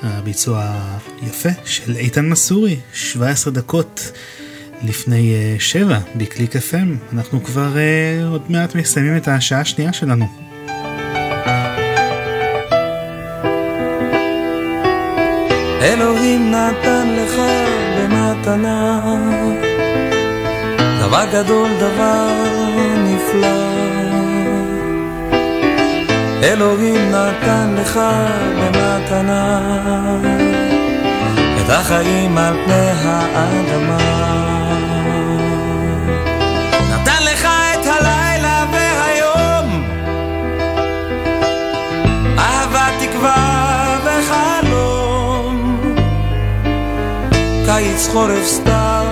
הביצוע היפה של איתן מסורי, 17 דקות לפני שבע בקליק FM. אנחנו כבר עוד מעט מסיימים את השעה השנייה שלנו. אלוהים נתן לך במתנה דבר גדול, דבר נפלא. אלוהים נתן לך במתנה את החיים על פני האדמה. קיץ, חורף, סתיו,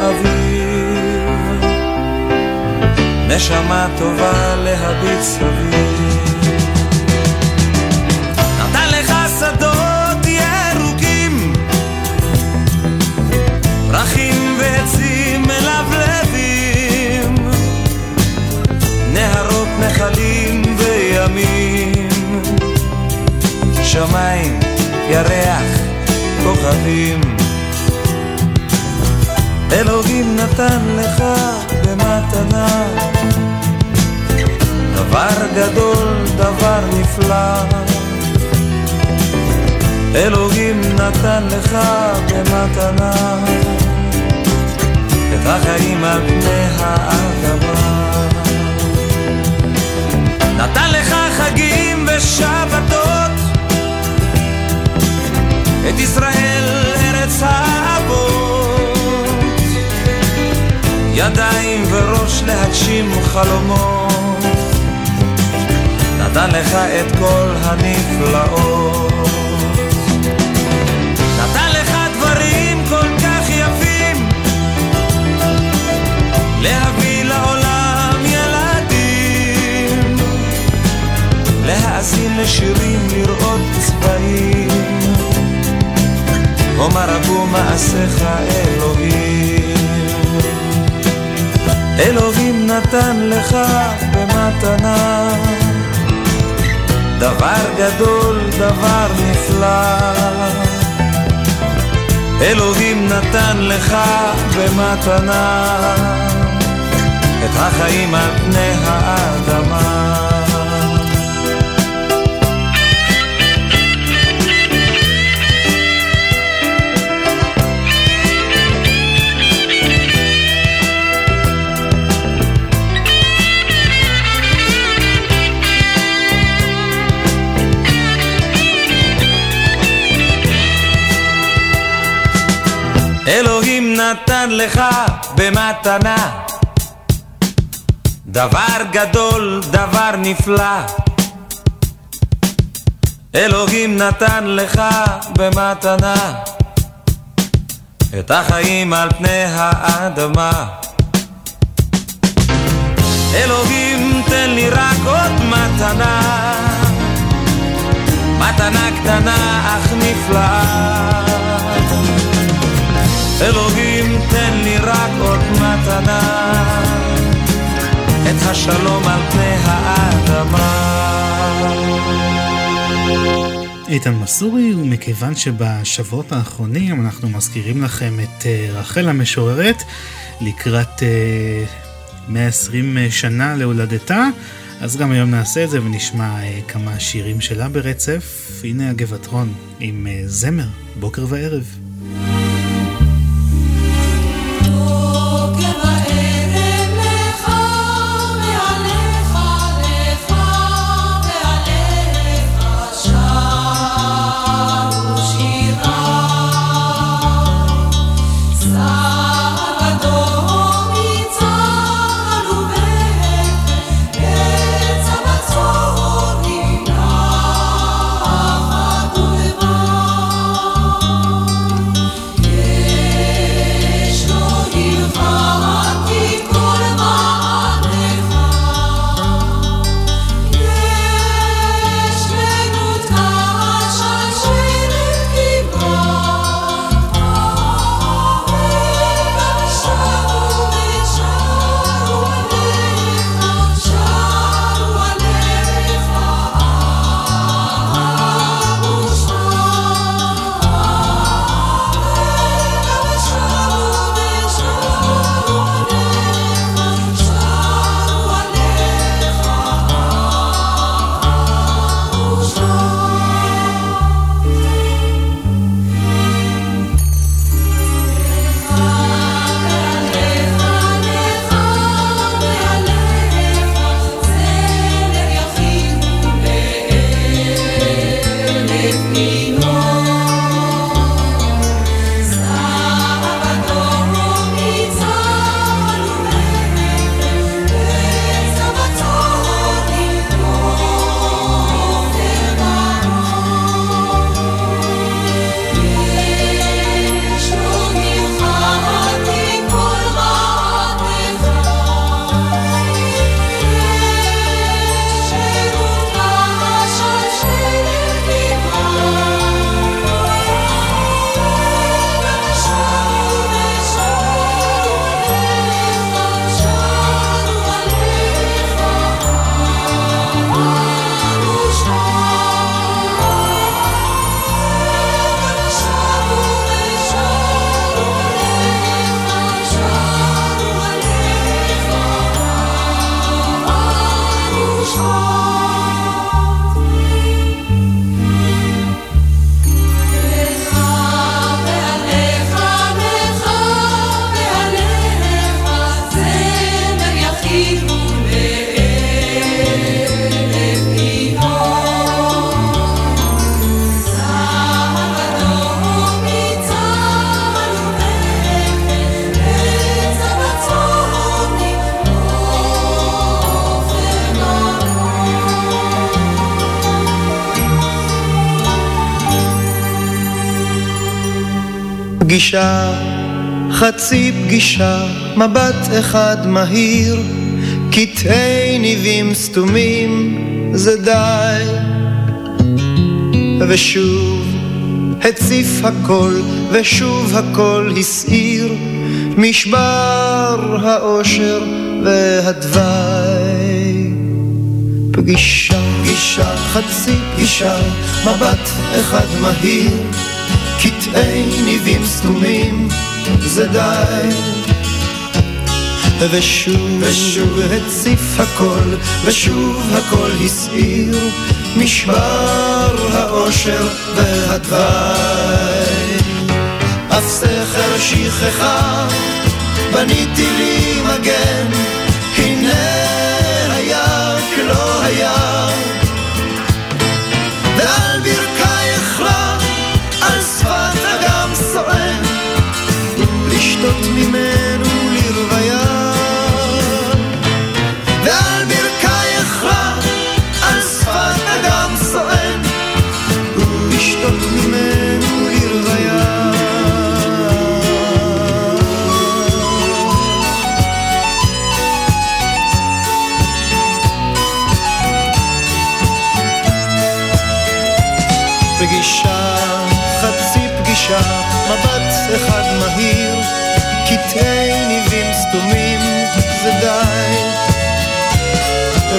אביב. נשמה טובה להביט סביב. נתן לך שדות ירוקים, פרחים ועצים מלבלבים, נהרות נחלים וימים, שמיים, ירח, כוכבים. אלוהים נתן לך במתנה. דבר גדול, דבר נפלא. אלוהים נתן לך במתנה. את החיים על פני האדמה. נתן לך חגים ושבתות. את ישראל ארץ האבות ידיים וראש להגשים חלומות. נתן לך את כל הנפלאות. נתן לך דברים כל כך יפים. להביא לעולם ילדים. להאזין לשירים לראות צבעים. אומר רבו מעשיך אלוהים אלוהים נתן לך במתנה. דבר גדול, דבר נפלא. אלוהים נתן לך במתנה. את החיים על פני האדמה נתן לך במתנה. דבר גדול, דבר נפלא. אלוהים נתן לך במתנה. את החיים על פני האדמה. אלוהים תן לי רק עוד מתנה. מתנה קטנה אך נפלאה אלוהים תן לי רק עוד מתנה את השלום על פני האדמה איתן מסורי, ומכיוון שבשבועות האחרונים אנחנו מזכירים לכם את אה, רחל המשוררת לקראת 120 אה, שנה להולדתה, אז גם היום נעשה את זה ונשמע אה, כמה שירים שלה ברצף. הנה הגבעתרון עם זמר, בוקר וערב. פגישה, חצי פגישה, מבט אחד מהיר, קטעי ניבים סתומים, זה די. ושוב הציף הכל, ושוב הכל הסעיר, משבר האושר והדווי. פגישה, פגישה, חצי פגישה, מבט אחד מהיר, קטעי ניבים סתומים, זה די. ושוב, ושוב הציף הכל, ושוב הכל הסעיר, משבר האושר והדווי. אף סכר שכחה, בניתי לי מגן, הנה היה כלא היה. looked me mad.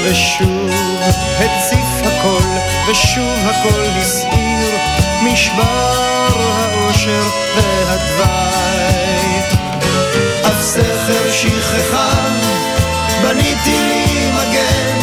ושוב הציף הכל, ושוב הכל הסעיר, משבר האושר והדווי. אף סכר שכחה, בניתי לי מגן,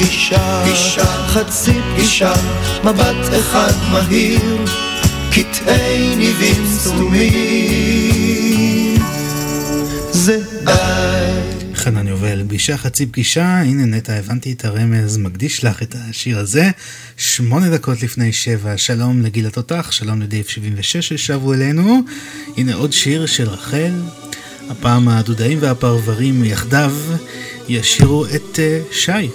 פגישה, פגישה, חצי פגישה, מבט אחד מהיר, קטעי ניבים סתומים. זה די. חנן יובל, פגישה חצי פגישה, הנה נטע הבנתי את הרמז, מקדיש לך את השיר הזה. שמונה דקות לפני שבע, שלום לגיל התותח, שלום לדייב 76 ששבו אלינו. הנה עוד שיר של רחל, הפעם הדודאים והפרברים יחדיו ישירו את uh, שי.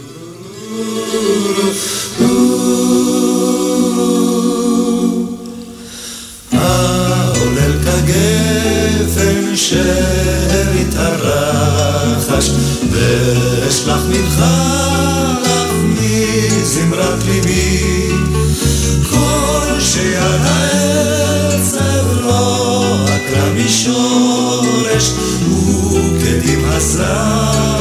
העולל כגפן שארית הרחש ואשלח מלחך מזמרת ליבי. כל שיד העצב לא עקרה משורש וכדים הזעם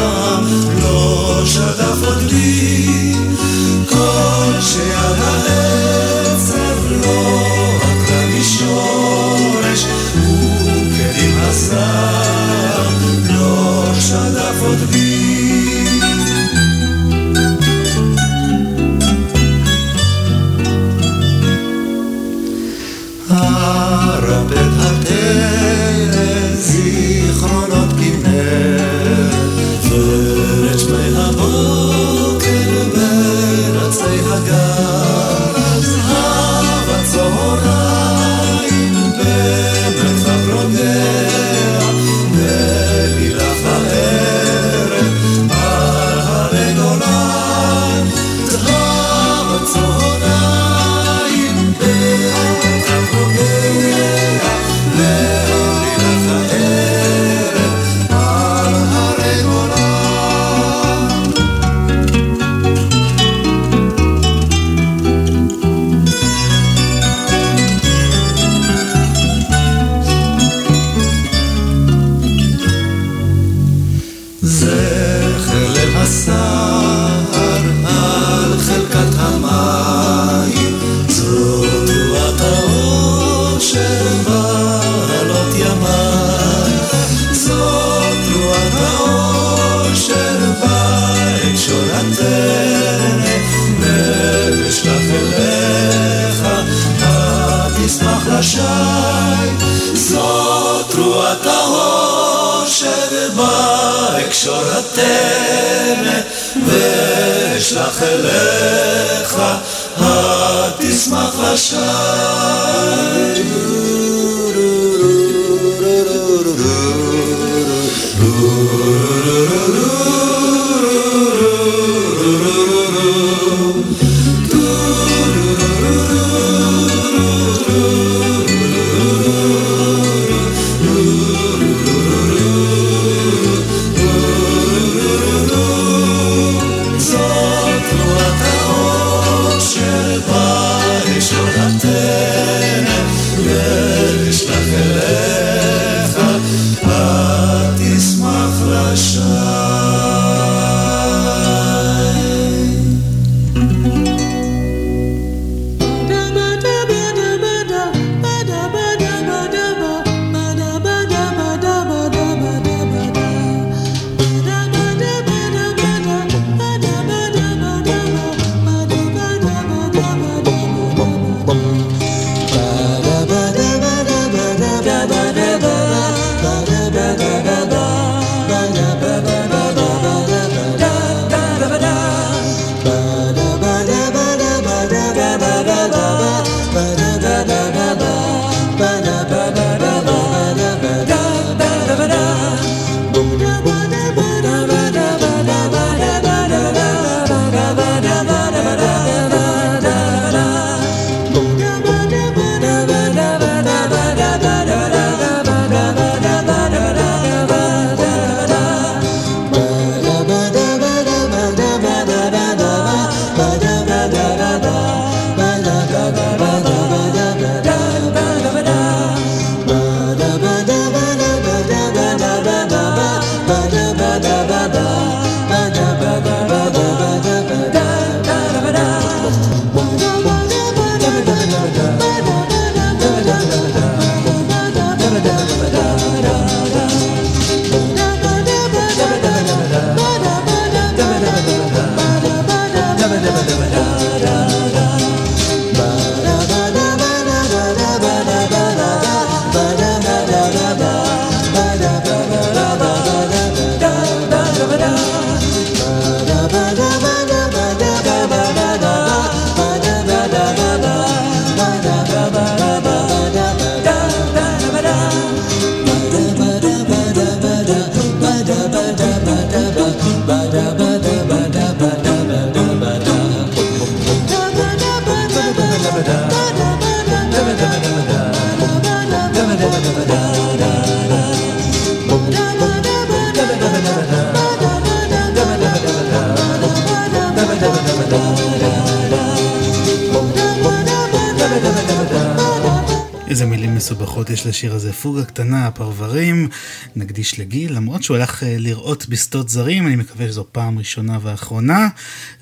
לגיל, למרות שהוא הלך אה, לראות בשדות זרים, אני מקווה שזו פעם ראשונה ואחרונה.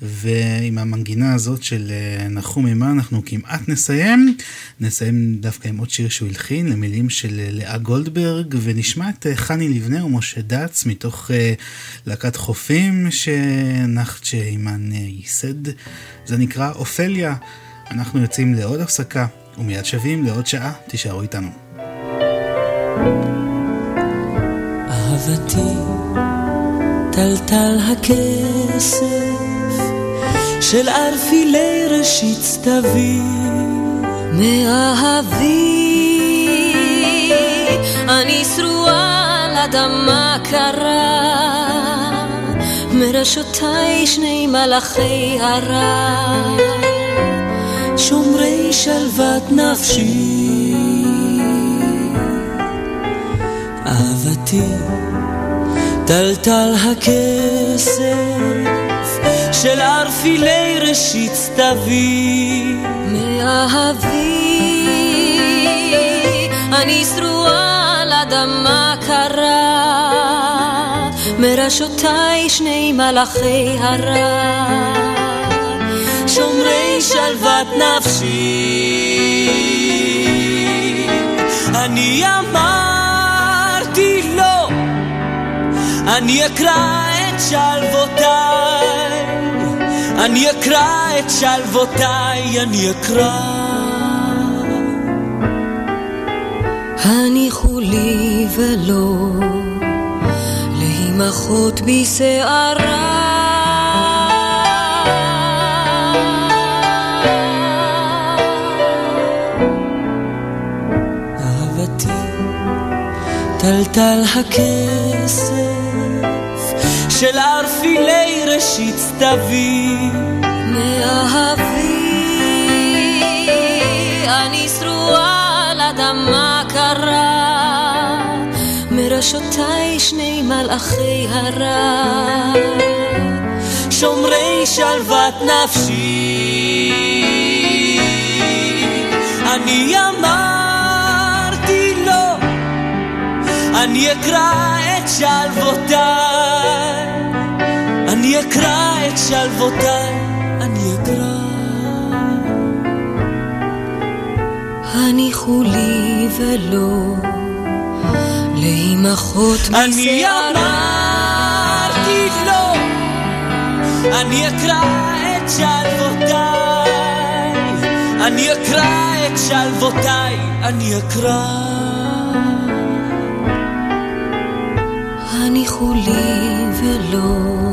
ועם המנגינה הזאת של אה, נחום אימה אנחנו כמעט נסיים. נסיים דווקא עם עוד שיר שהוא הלחין, למילים של אה, לאה גולדברג, ונשמע את חני לבנה ומשה דץ מתוך להקת חופים שנחצ'ה אימן אה, ייסד. זה נקרא אופליה. אנחנו יוצאים לעוד הפסקה. ומיד שבים לעוד שעה, תישארו איתנו. אהבתי, טלטל הכסף של ערפילי ראשית סתווי. מאהבי, אני שרועה על אדמה קרה, מראשותיי שני מלאכי הרע. שומרי שלוות נפשי. אהבתי, טלטל הכסף של ערפילי ראשית סתווי. מאהבי, אני שרועה על אדמה קרה, מראשותיי שני מלאכי הרע. שומרי שלוות נפשי. אני אמרתי אני אקרא את שלוותיי, אני אקרא את שלוותיי, אני אקרא. הניחו לי ולא להימחות בשערה. טלטל הכסף של ערפילי ראשית סתווי. מאהבי אני שרועה על אדמה קרה. מראשותיי שני מלאכי הרע. שומרי שלוות נפשי. אני אמרתי לו אני אקרא את שלוותיי אני אקרא את שלוותיי אני אקרא. הניחו לי ולא להימחות אני אמרתי לו אני אקרא את שלוותיי אני אקרא את שלוותיי אני אקרא. הניחו לי ולא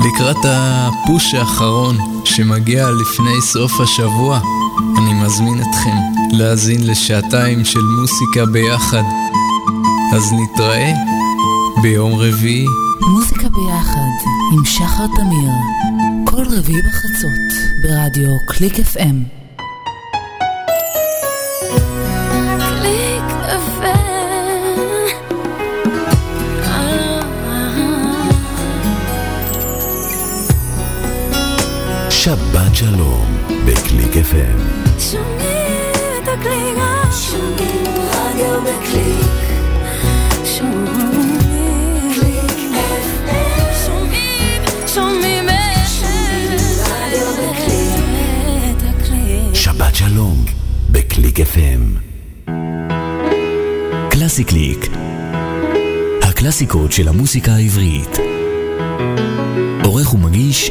לקראת הפוש האחרון שמגיע לפני סוף השבוע, אני מזמין אתכם להאזין לשעתיים של מוסיקה ביחד. אז נתראה ביום רביעי. מוזיקה ביחד עם שחר תמיר, כל רביעי בחצות ברדיו קליק FM. שבת שלום בקליק FM. שומעים את הקליק שומעים רדיו בקליק שומעים קליק FM שומעים שומעים רדיו בקליק שבת שלום בקליק FM. קלאסי קליק. הקלאסיקות של המוסיקה העברית. עורך ומגיש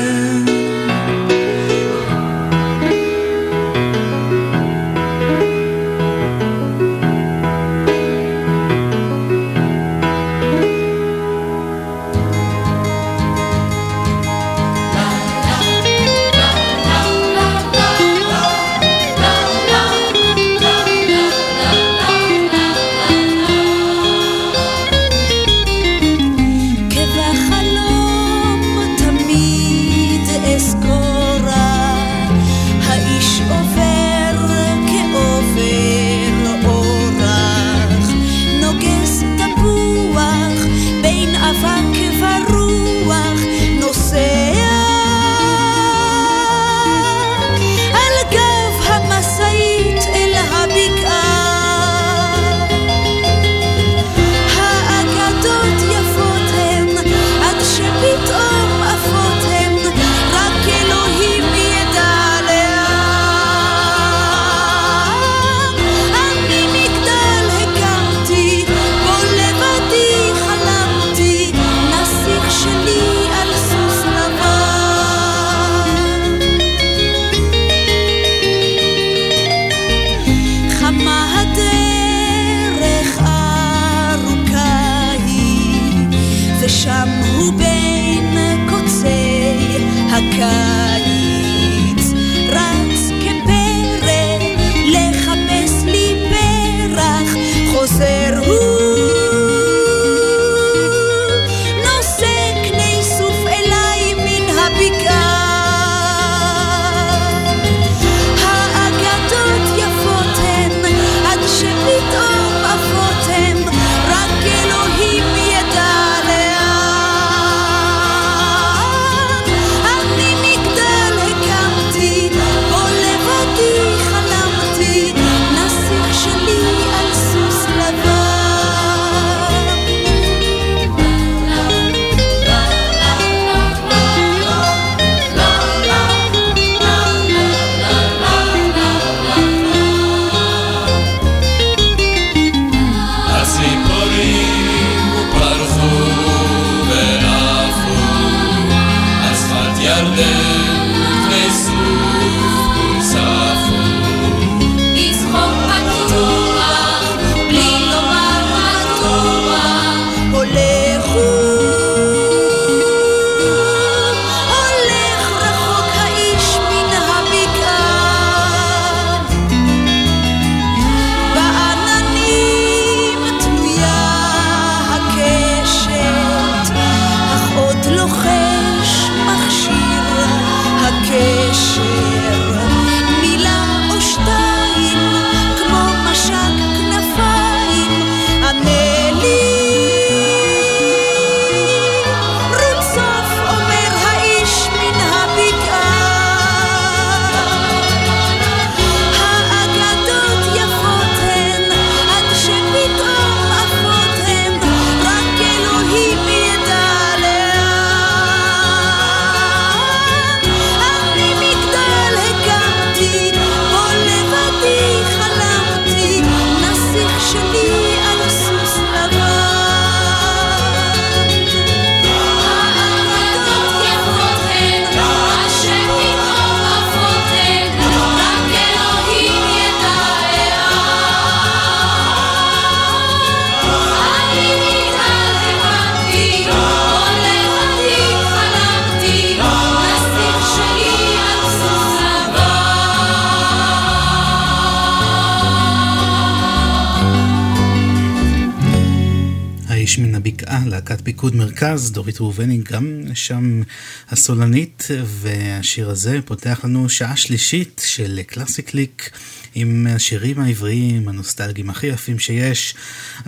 דורית ראובני גם שם הסולנית, והשיר הזה פותח לנו שעה שלישית של קלאסי קליק. עם השירים העבריים הנוסטלגיים הכי יפים שיש.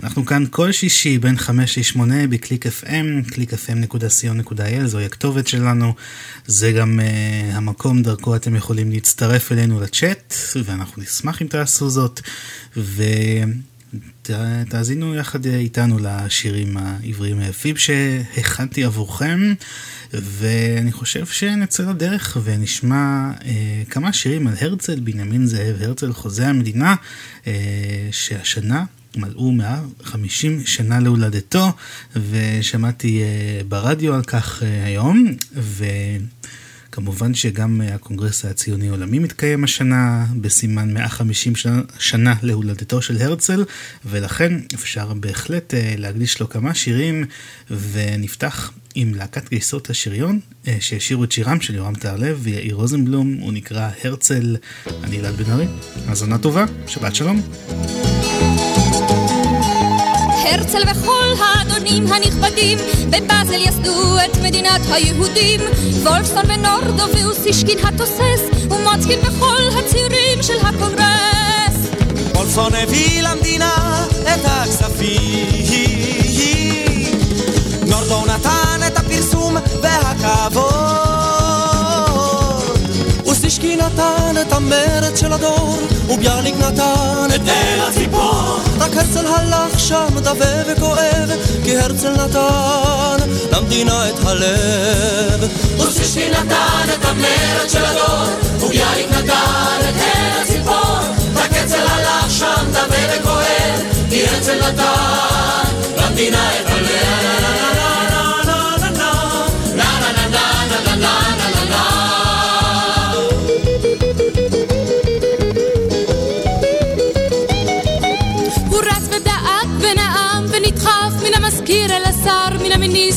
אנחנו כאן כל שישי בין 5 ל-8 בקליק FM, www.clickfm.co.il, זוהי הכתובת שלנו. זה גם uh, המקום דרכו אתם יכולים להצטרף אלינו לצ'אט, ואנחנו נשמח אם תעשו זאת. ו... תאזינו יחד איתנו לשירים העבריים היפים שהכנתי עבורכם. ואני חושב שנצא לדרך ונשמע אה, כמה שירים על הרצל, בנימין זאב הרצל, חוזה המדינה, אה, שהשנה מלאו 150 שנה להולדתו, ושמעתי אה, ברדיו על כך אה, היום, ו... כמובן שגם אה, הקונגרס הציוני העולמי מתקיים השנה בסימן 150 שנה, שנה להולדתו של הרצל, ולכן אפשר בהחלט אה, להקדיש לו כמה שירים, ונפתח עם להקת גייסות השריון, אה, שהשירו את שירם של יורם טהרלב ויאיר רוזנבלום, הוא נקרא הרצל, אני אלעד בן ארי. האזנה טובה, שבת שלום. הרצל וכל האדונים הנכבדים בבאזל יסדו את מדינת היהודים. וולפסון ונורדו ואוסישקין התוסס ומוצקין וכל הצירים של הקונגרס. וולפסון הביא למדינה את הכספים. נורדו נתן את הפרסום והכבוד. אוסישקין נתן את המרד של הדור וביאליק נתן את אל הציפור רק הרצל הלך שם דווה וכואב כי הרצל נתן למדינה את הלב אוסישקין נתן את המרד של הדור וביאליק נתן את אל הציפור רק הרצל הלך שם דווה וכואב כי הרצל נתן למדינה את הלב המיניסטר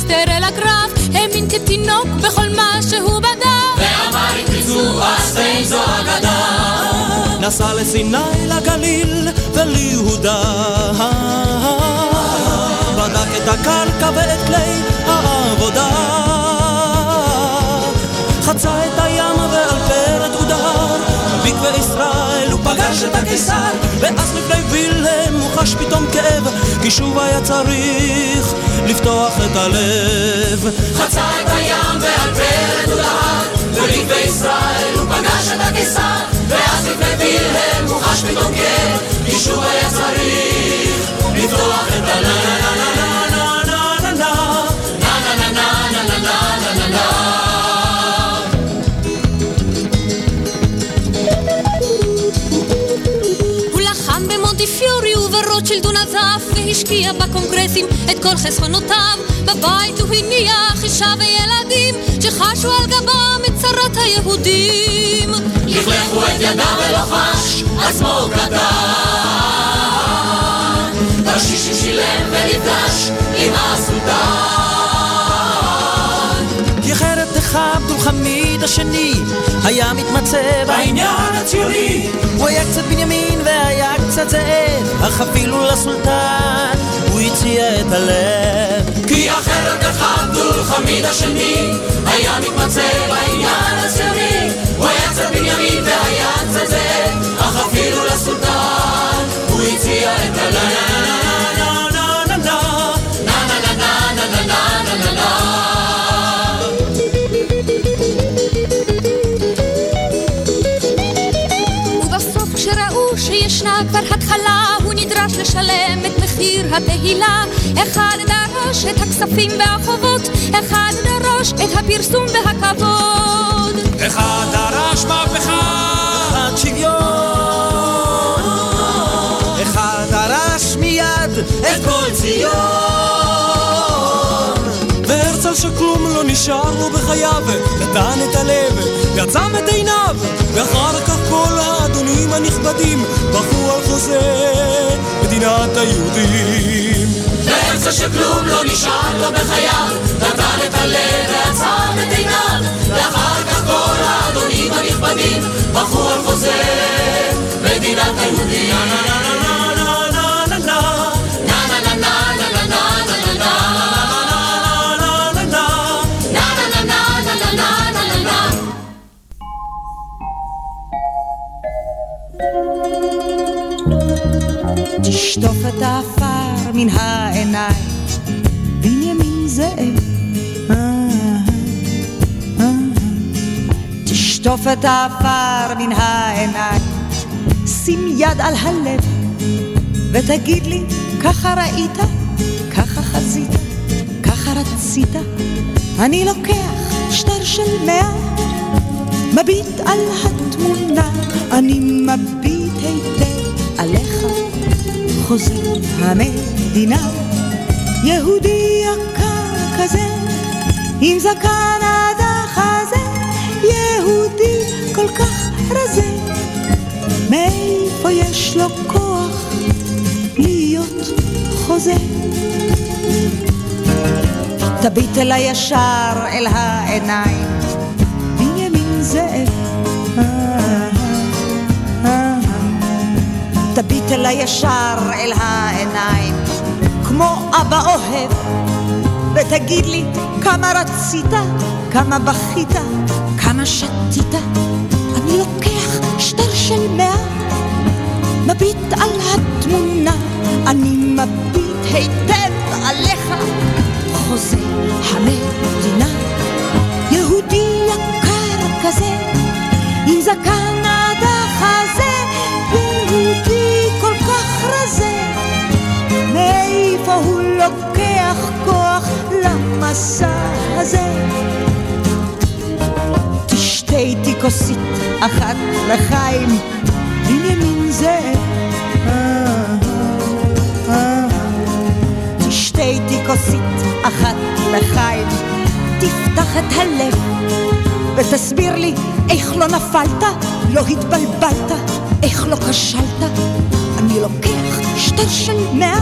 אל הגרף, האמין כתינוק בכל מה שהוא בדק. ואמר הקפיצו הספיין זו אגדה. נסע לסיני, לגליל וליהודה. בדק את הקרקע ואת כלי העבודה. חצה את הים ועל פרד הוא דהר, מקווה ישראל הוא פגש את הקיסר, ואז לפני חש פתאום כאב, כי שוב היה צריך לפתוח את הלב. חצה את הים ועל פרד הוא דהר, במקווה ישראל הוא פגש את הקיסר, ואז לפני וילהם הוא חש פתאום כאב, כי שוב היה צריך לפתוח את הלב. פיורי וברוטשילד הוא נזף והשקיע בקונגרסים את כל חסכונותיו. בבית הוא הניח אישה וילדים שחשו על גבם את צרת היהודים. לכלכו את ידיו ולא חש עצמו קטן. תרשישים שילם ונפגש עם הסולטן. כי תכבד ולחמיד השני היה מתמצא בעניין הציוני. הוא היה קצת בנימין והיה קצת זאב אך אפילו לסולטן הוא הציע את הלב. כי אחרת תכבדו חמיד השני היה מתמצא בעניין הציוני. הוא היה קצת בנימין והיה קצת זאב אך אפילו לסולטן הוא הציע את הלב התחלה, הוא נדרש לשלם את מחיר התהילה. אחד דרש את הכספים והחובות, אחד דרש את הפרסום והכבוד. אחד דרש מהפכה, אחד שוויון. אחד דרש מיד את כל ציון. והרצל שכלום לא נשאר לו בחייו, נתן את הלב, ועצם את עיניו, ואחר כך כל האדונים הנכבדים בכו על חוזה מדינת היהודים. והרצל שכלום לא נשאר לו בחייו, נתן את הלב ועצם את עיניו, ואחר כך כל האדונים הנכבדים בכו על חוזה מדינת היהודים. תשטוף את העפר מן העיניים, בנימין זאב. תשטוף את העפר מן העיניים, שים יד על הלב, ותגיד לי, ככה ראית, ככה חזית, ככה רצית, אני לוקח שטר של מאה, מביט על התמונה, אני מביט היטב עליך, חוזר המדינה, יהודי יקר כזה, עם זקן עד החזה, יהודי כל כך רזה, מאיפה יש לו כוח להיות חוזה? תביט אליי ישר אל העיניים, זאב. תביט אליי ישר אל העיניים, כמו אבא אוהב, ותגיד לי כמה רצית, כמה בכית, כמה שתית. אני לוקח שטר של מאה, מביט על התמונה, אני מביט היטב עליך, חוזה המדינה. יהודי כזה, עם זקן עד החזה, יהודי כל כך רזה. מאיפה הוא לוקח כוח למסע הזה? תשתה איתי כוסית אחת לחיים, בנימין זאב. תשתה איתי כוסית אחת לחיים, תפתח את הלב ותסביר לי איך לא נפלת, לא התבלבלת, איך לא כשלת. אני לוקח שטר של מאה,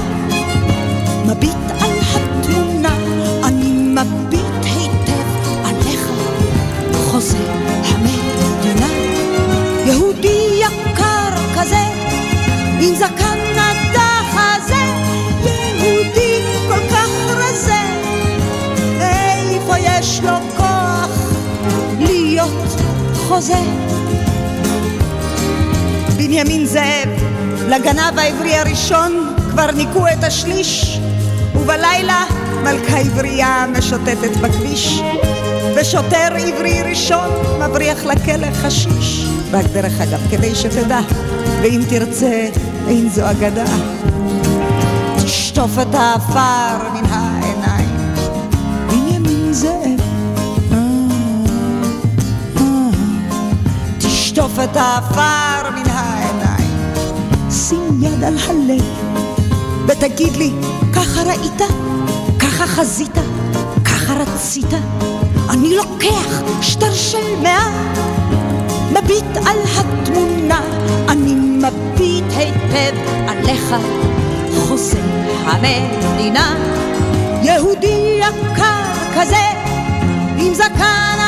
מביט על התמונה, אני מביט היטב עליך, חוזר המדינה. יהודי יקר כזה, עם זקן חוזה? בנימין זאב, לגנב העברי הראשון כבר ניקו את השליש, ובלילה מלכה עברייה משוטטת בכביש, ושוטר עברי ראשון מבריח לכלא חשיש. רק דרך אגב, כדי שתדע, ואם תרצה, אין זו אגדה. תשטוף את העפר מן העיניים, תשטוף את העפר מן העיניים, שים יד על הלב, ותגיד לי, ככה ראית? ככה חזית? ככה רצית? אני לוקח שטר של מאה, מביט על התמונה, אני מביט היטב עליך, חוזה המדינה, יהודי יקר כזה, עם זקן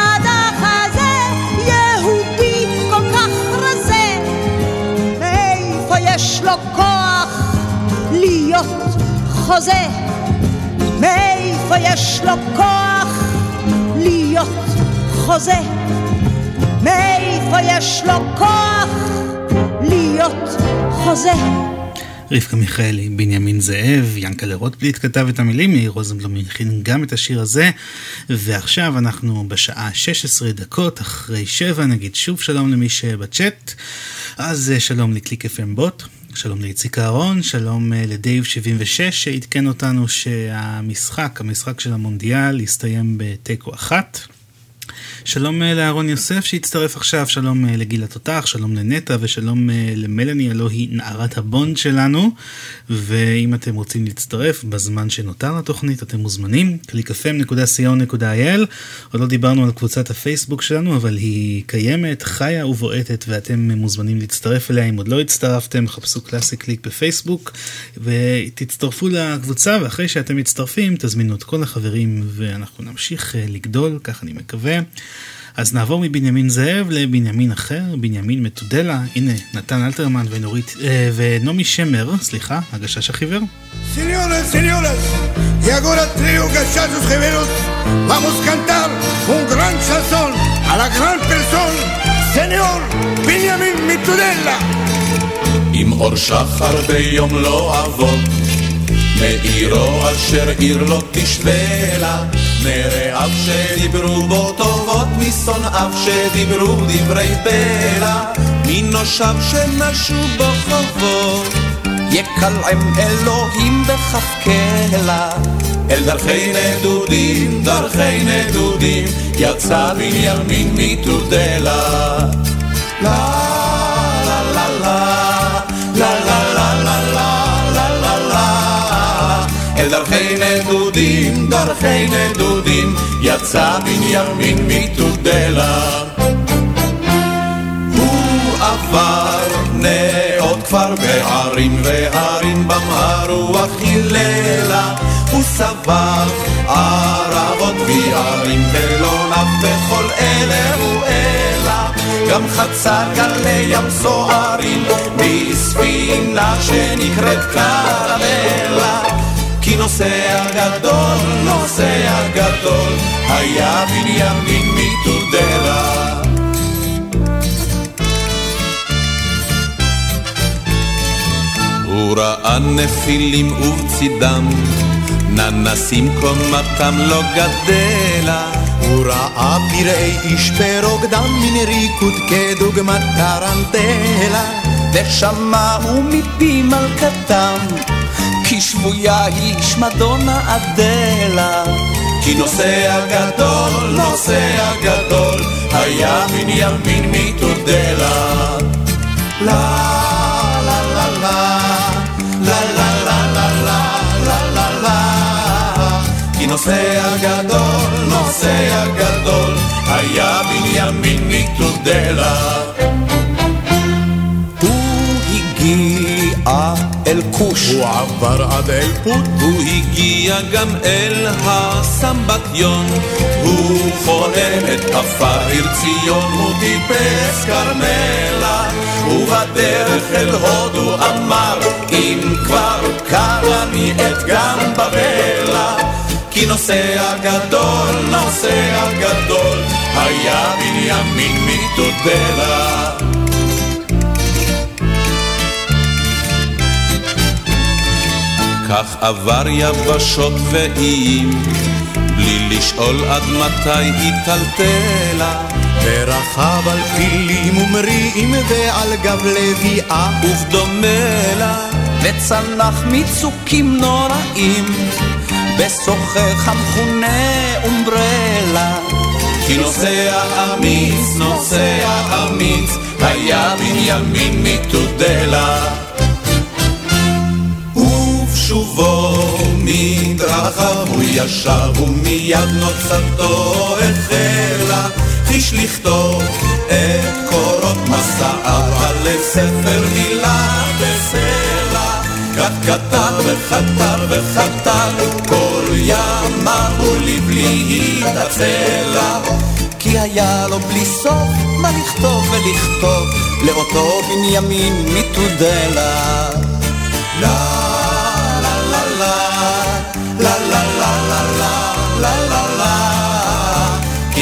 יש לו כוח להיות חוזה? מאיפה יש לו כוח להיות חוזה? מאיפה יש לו כוח להיות חוזה? רבקה מיכאלי, בנימין זאב, ינקלה רוטבליט כתב את המילים, מאיר רוזנבלום הכין גם את השיר הזה, ועכשיו אנחנו בשעה 16 דקות אחרי 7, נגיד שוב שלום למי שבצ'אט, אז אה, שלום לקליק FM בוט. שלום לאיציק אהרון, שלום אה, לדייב 76 שעדכן אותנו שהמשחק, המשחק של המונדיאל, הסתיים בתיקו אחת. שלום אה, לאהרון יוסף שהצטרף עכשיו, שלום אה, לגיל התותח, שלום לנטע ושלום אה, למלאני, הלא היא נערת הבונד שלנו. ואם אתם רוצים להצטרף בזמן שנותר לתוכנית, אתם מוזמנים, www.clickfm.co.il. עוד לא דיברנו על קבוצת הפייסבוק שלנו, אבל היא קיימת, חיה ובועטת, ואתם מוזמנים להצטרף אליה. אם עוד לא הצטרפתם, חפשו קלאסי קליק בפייסבוק, ותצטרפו לקבוצה, ואחרי שאתם מצטרפים, תזמינו את כל החברים, ואנחנו נמשיך לגדול, כך אני מקווה. אז נעבור מבנימין זאב לבנימין אחר, בנימין מתודלה, הנה נתן אלתרמן ונורית, אה, ונעמי שמר, סליחה, הגשש החיוור. Señoras, señoras, y ahora trío gachazos gemelos, vamos a cantar un gran chanson a la gran persona, señor Benjamin Mitudella. עם אור שחר ביום לא אבות. מעירו אשר עיר לא תשווה לה, מרעיו שדיברו בו טובות, משונאיו שדיברו דברי בלע, מנושיו שנשו בו חובות. יקלעם אלוהים בכף קלע. אל דרכי נדודים, דרכי נדודים, יצא בנימין מתודלה. לה לה לה אל דרכי נדודים, דרכי נדודים, יצא בנימין מתודלה. הוא עבר נאות כפר בערים והרים במהר רוח היללה. הוא סבב ערבות ויערים ולא נף בכל אלה הוא אלה. גם חצה גלי ים סוערים בספינה שנקראת קרמלה כי נוסע גדול, נוסע גדול, היה בנימין מתודלה. הוא ראה נפילים ובצידם, ננסים קומתם לא גדלה. הוא ראה פראי איש ברוקדם מן ריקוד כדוגמת טרנטלה. ושמעו מפי מלכתם, כי שבויה היא שמדונה אדלה. כי נוסע גדול, נוסע גדול, היה בנימין מתודלה. לה לה לה לה לה לה לה לה לה לה לה לה כי נוסע גדול, נוסע גדול, היה בנימין מתודלה. אל כוש, הוא עבר עד אל פוט, הוא הגיע גם אל הסמבטיון, הוא חולם את עפר עיר ציון, הוא טיפס כרמלה, ובדרך אל הודו אמר, אם כבר קרה לי את גם בבלה, כי נוסע גדול, נוסע גדול, היה בנימין מתודלה. כך עבר יבשות ואיים, בלי לשאול עד מתי היא טלטלה. ורכב על פילים ומריעים ועל גב לביאה, ובדומה לה, וצנח מצוקים נוראים, בשוחך המכונה אומברלה. כי נוסע אמיץ, נוסע אמיץ, היה בנימין מתודלה. ובשובו מדרכיו הוא ישב ומיד נוצתו החלה. חיש לכתוב את קורות מסעיו על ספר מילה בסלע. כך כתב וכתב וכתב כל ימיו ולבלי התעצלה. כי היה לו בלי סוף מה לכתוב ולכתוב לאותו בנימין מתודלה לה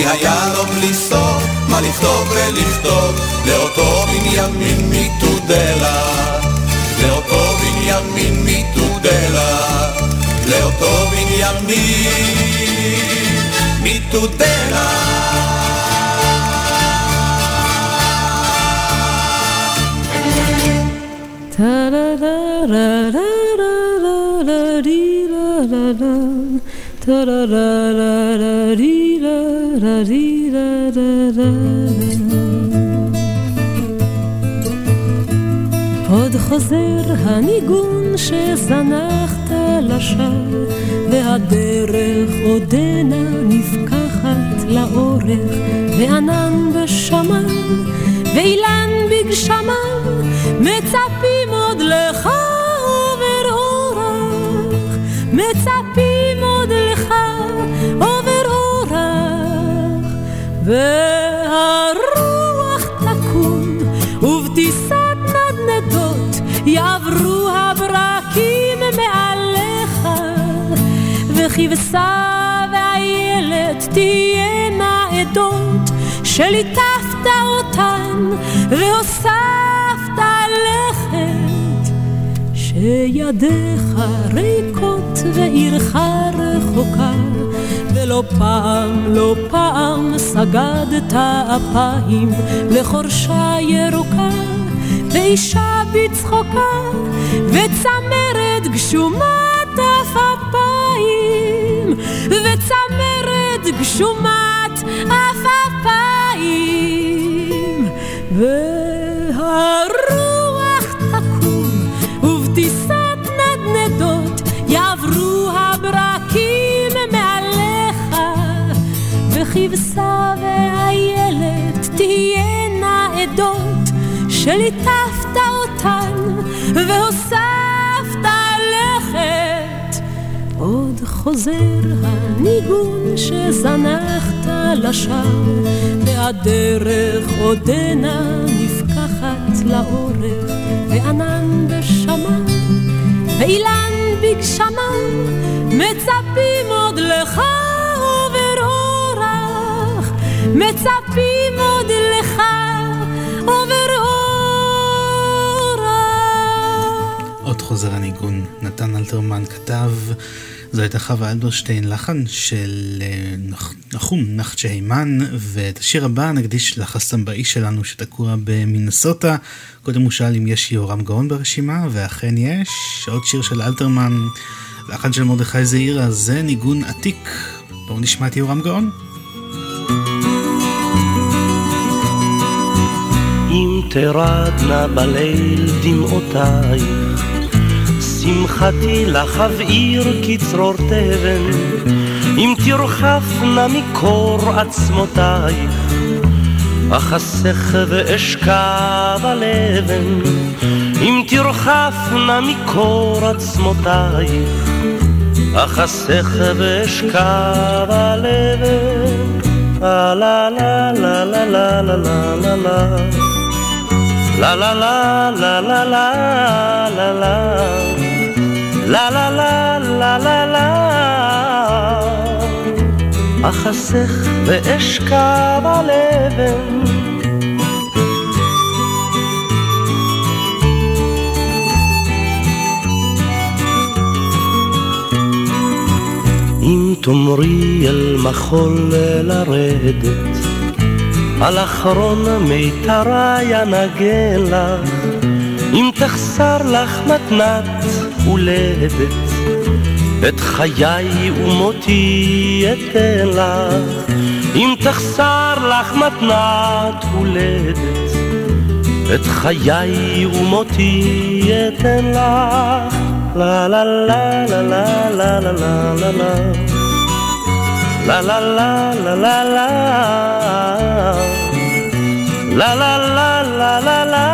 כי היה לו בלי סוף מה לכתוב ולכתוב לאותו בנימין מתודלה. לאותו בנימין מתודלה. לאותו בנימין מתודלה עוד חוזר הניגון שזנחת לשווא, והדרך עודנה נפקחת לאורך, וענן בשמיים, ואילן בגשמיו, מצפים עוד לך עובר אורח, מצפים והרוח תקום, ובטיסת נדנדות יעברו הברקים מעליך, וכבשה ואיילת תהיינה עדות, שליטפת אותן והוספת לחם וידיך ריקות ועירך רחוקה, ולא פעם, לא פעם סגדת אפיים לחורשה ירוקה, ואישה בצחוקה, וצמרת גשומת עפפיים, וצמרת גשומת עפפיים. והרוח וכבשה ואיילת תהיינה עדות, שליטפת אותן והוספת לכת. עוד חוזר הניגון שזנחת לשווא, והדרך עודנה נפקחת לאורך, וענן בשמיים, ואילן בגשמיים, מצפים עוד לך מצפים עוד לך עובר אורח. עוד חוזר הניגון, נתן אלתרמן כתב, זו הייתה חווה אלברשטיין, לחן של אה, נח- נחום נחצ'ה הימן, ואת השיר הבא נקדיש לחסמבאי שלנו שתקוע במינסוטה. קודם הוא שאל אם יש יהורם גאון ברשימה, ואכן יש. עוד שיר של אלתרמן, לחן של מרדכי זעירה, זה ניגון עתיק. בואו נשמע את יהורם גאון. תרדנה בליל דמעותייך, שמחתי לך אבעיר כצרור תבן, אם תרחפנה מקור עצמותייך, אחסך ואשכב על אבן, אם תרחפנה מקור עצמותייך, אחסך ואשכב על אבן. לה לה לה לה לה לה לה לה La la la la la la la la. La la la la la la. אחסך ואשכב על אבן אם תאמרי אל מחול לרדת על אחרון מיתרי אנגן לך, אם תחסר לך מתנת הולדת, את חיי ומותי אתן לך, אם תחסר לך מתנת הולדת, את חיי ומותי אתן לך, לה לה לה לה לה לה לה לה לה La la la la la la. La la la la la la.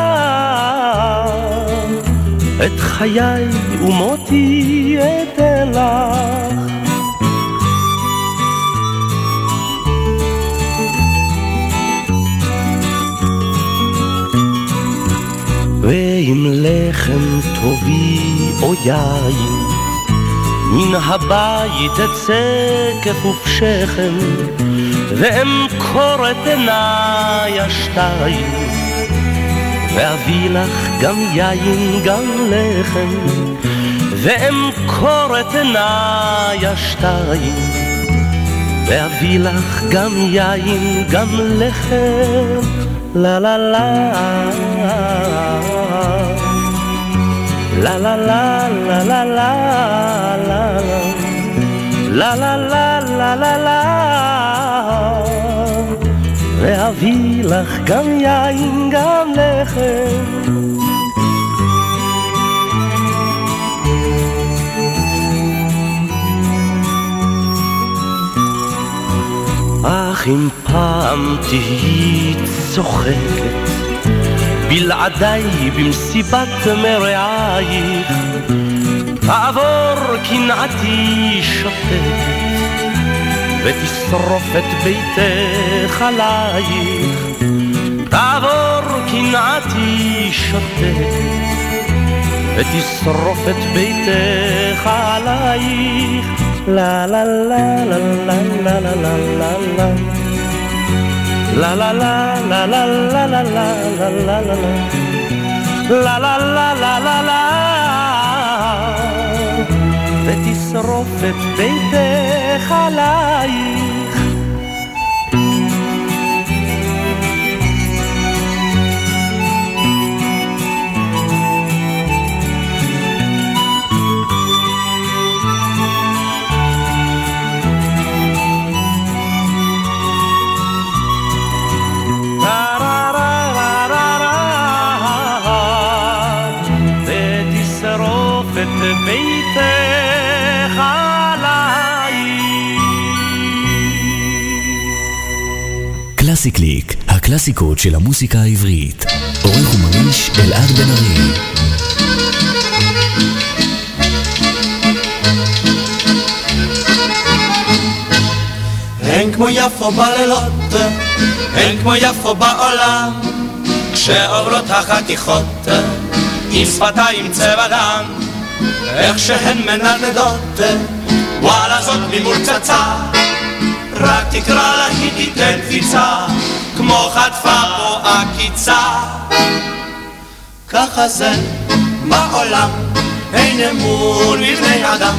את חיי ומותי אתן לך ואם לחם טובי או יין מן הבית אצא כפוף שכם, ואמכור את עיניי השתיים, ואביא לך גם יין גם לחם, ואמכור את עיניי השתיים, ואביא לך גם יין גם לחם, לה לה לה. La la la la la la la la la la la la. ואביא לך גם יין גם לחם. אך אם פעם תהיי צוחקת בלעדיי במסיבת מרעייך, תעבור קנאתי שותקת, ותשרוף את ביתך עלייך. תעבור קנאתי שותקת, ותשרוף את ביתך עלייך. לה לה לה לה לה לה לה לה לה לה La la la la la la la la la la la la la la la la ותשרוף את ביתך עלייך. קלאסי קליק, הקלאסיקות של המוסיקה העברית. עורך ומגיש אלעד בן ארי. אין כמו יפו בלילות, אין כמו יפו בעולם, כשעוברות החתיכות עם שפתיים צבע דם, איך שהן מנדנדות, וואלה זאת ממול פצצה, רק תקרא לה היא תיתן קפיצה, כמו חטפה או עקיצה. ככה זה בעולם, אין אמון בבני אדם,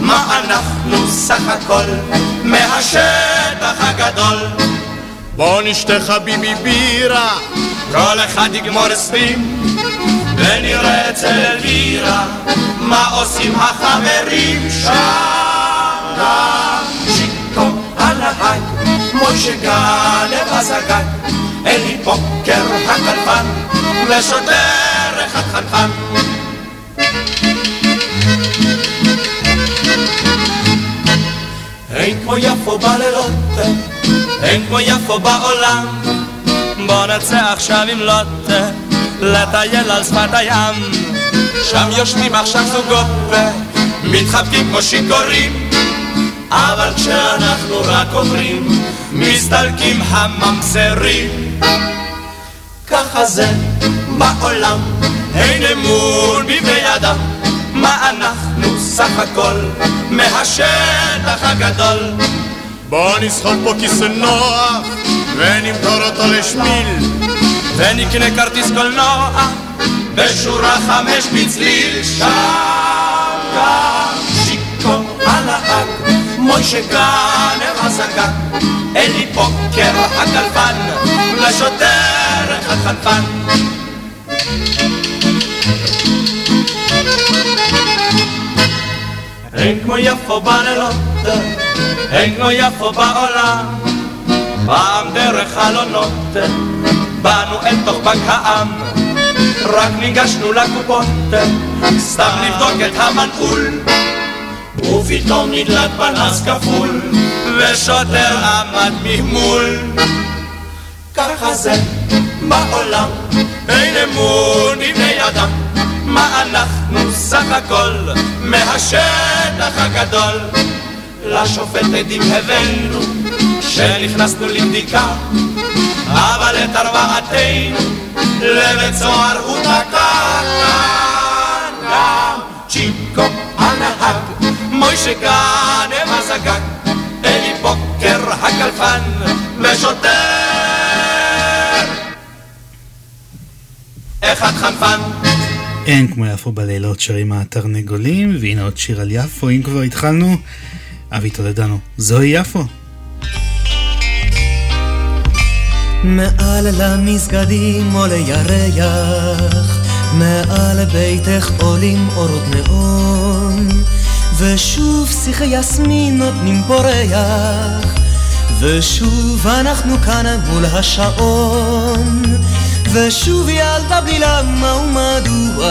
מה אנחנו סך הכל מהשטח הגדול. בוא נשתה חביבי בירה, כל אחד יגמור עשרים, ונראה אצל אלבירה, מה עושים החברים שם. ההי, מוישה גנב הזגג, אלי פוקר הקלפן, ושוטר אחד חנפן. אין כמו יפו בלילות, אין כמו יפו בעולם. בוא נצא עכשיו עם לוט, לטייל על שפת הים. שם יושבים עכשיו זוגות, מתחבקים כמו שיכורים. אבל כשאנחנו רק עוברים, מסתלקים הממזרים. ככה זה בעולם, אין אמון בבני אדם. מה אנחנו סך הכל מהשטח הגדול? בוא נסחוב פה כיסא נוח ונמכור אותו לשמיל ונקנה כרטיס קולנוע בשורה חמש בצליל שם גם שיקו על ההג מוישה גנר הזגג אלי פוקר הקלפן ושוטר אחד חנפן אין כמו יפו בלילות, אין כמו יפו בעולם. פעם דרך חלונות, באנו אל תוך בנק העם. רק ניגשנו לקופות, סתם לבדוק את המנעול. ופתאום נדלק פנס כפול, ושוטר עמד ממול. ככה זה בעולם, אין אמון בבני אדם. מה אנחנו סך הכל מהשטח הגדול. לשופט עדים הבאנו, שנכנסנו לבדיקה, אבל את ארבעתנו לבית סוהר הוא תקע. גם צ'יקו הנהג, מוישה גנב הזגג, אלי בוקר הקלפן, ושוטר אחד חנפן. אין כמו יפו בלילות שרים התרנגולים, והנה עוד שיר על יפו, אם כבר התחלנו, אבי תולדנו, זוהי יפו. מעל למסגדים עולה ירח, מעל ביתך עולים אורות נאון, ושוב שיחי יסמין נותנים פורח, ושוב אנחנו כאן מול השעון, ושוב ילדה בלי למה ומדוע,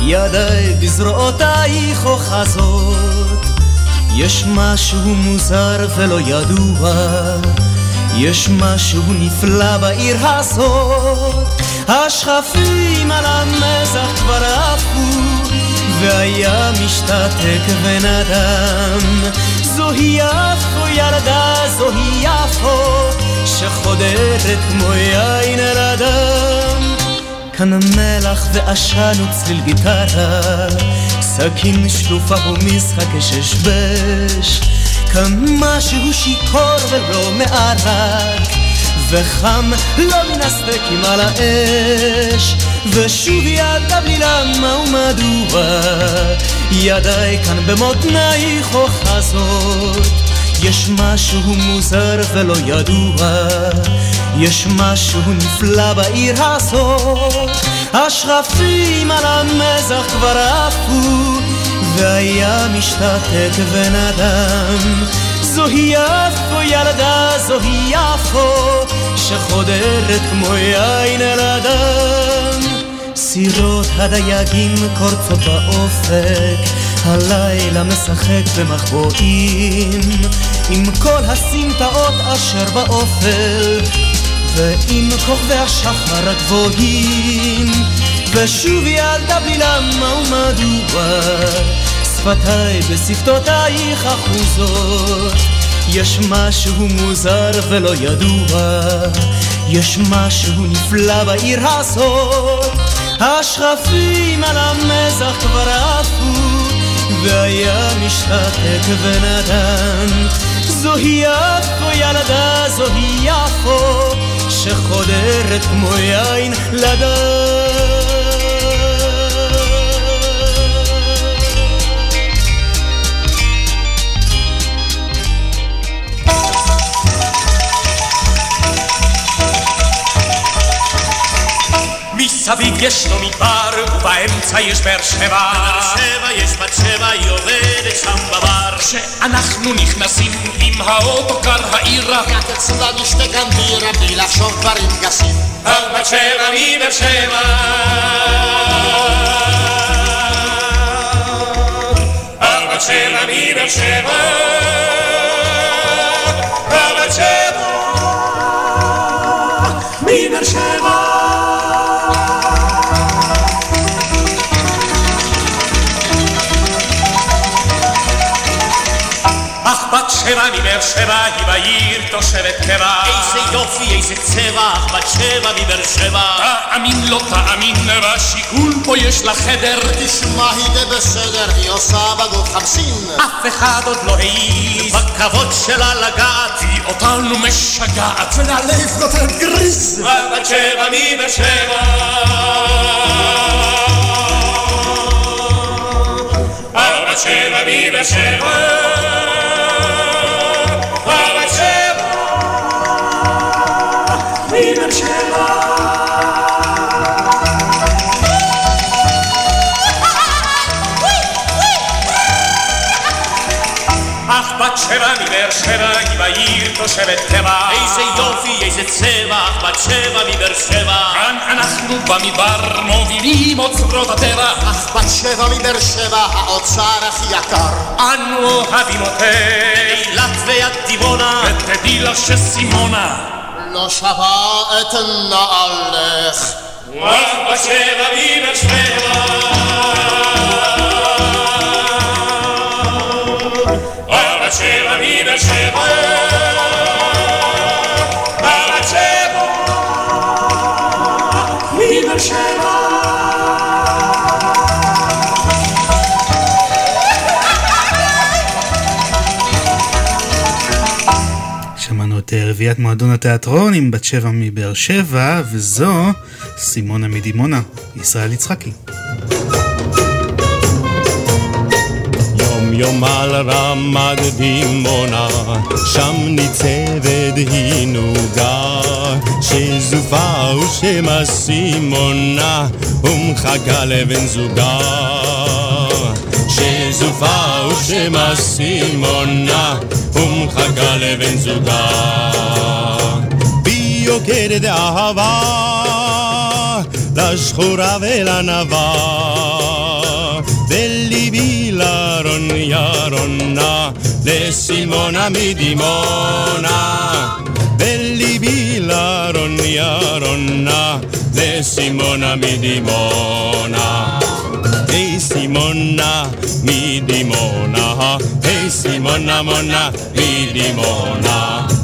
ידיי בזרועותייך אוחזות, יש משהו מוזר ולא ידוע. יש משהו נפלא בעיר הזאת, השכפים על המזח כבר עפו, והים משתתק ונדם. זוהי יפו ילדה, זוהי יפו, שחודרת כמו יין הדם. כאן מלח ועשן וצליל גיטרה, סכין שלופה ומשחק ששבש. כמה שהוא שיכור ולא מערק, וחם לא מן הסטייקים על האש. ושוב ילדה בלי למה ומדוע ידיי כאן במותנייך אוחזות. יש משהו מוזר ולא ידוע יש משהו נפלא בעיר הזאת. השרפים על המזח כבר עפו והיה משתתק ונדם זוהי יפו ילדה, זוהי יפו שחודרת כמו יין אל הדם סירות הדייגים קורצות באופק הלילה משחק במחבואים. עם כל הסמטאות אשר באופל ועם כוכבי השחר הגבוהים. ושוב ילדה בלי למה ומדוע שפתיי בשפתותייך אחוזות יש משהו מוזר ולא ידוע יש משהו נפלא בעיר הזאת. השכפים על המזח כבר עפו והיה משתתק ונתן זוהי יפו ילדה זוהי יפו שחודרת כמו יין לדם מסביב יש לו מדבר, ובאמצע יש באר שבע. באר שבע יש בת שבע, היא עובדת שם בבר. כשאנחנו נכנסים עם האוטו קר העירה, רק אצלנו שתי גנבירה, בלי לחשוב דברים גסים. בת שבע מבאר שבע. בת שבע מבאר שבע. שבע מבאר שבע היא בעיר תושבת קבע. איזה יופי, איזה צבע, בת שבע מבאר שבע. תאמין לא תאמין, בשיכון פה יש לה חדר. תשמע, היא די בסדר, היא עושה בגוף חמסין. אף אחד עוד לא העיז בכבוד שלה לגעת. היא אותנו משגעת. ונעלף נותנת גריז. בת שבע מבאר שבע. בת שבע מבאר שבע. בת שבע מבאר שבע היא בעיר תושבת קבע. איזה יופי, איזה צבע, בת שבע מבאר שבע. כאן אנחנו במדבר מובילים אוצרות הטבע. אך בת שבע מבאר שבע האוצר הכי יקר. אנו אוהבים אותך. אילת ויד דימונה. ותדעי לה שסימונה. לא שווה את נעלך. בת שבע מבאר שבע. שבע מבאר שבע. בת שבע מבאר שבע. שמענו את רביעיית מועדון התיאטרון עם בת שבע מבאר שבע, וזו סימונה מדימונה, ישראל יצחקי. יום על רמת דימונה, שם ניצבת היא נוגה, שזופה ושמה סימונה, ומחכה לבן זוגה. שזופה ושמה סימונה, ומחכה לבן זוגה. בי יוקדת אהבה, לשחורה ולנבה. yaronna le simona mi dimona. Belli bilaron yaronna le simona mi dimona. Ehi hey Simona, mi dimona, ehi hey Simona, mona, mi dimona.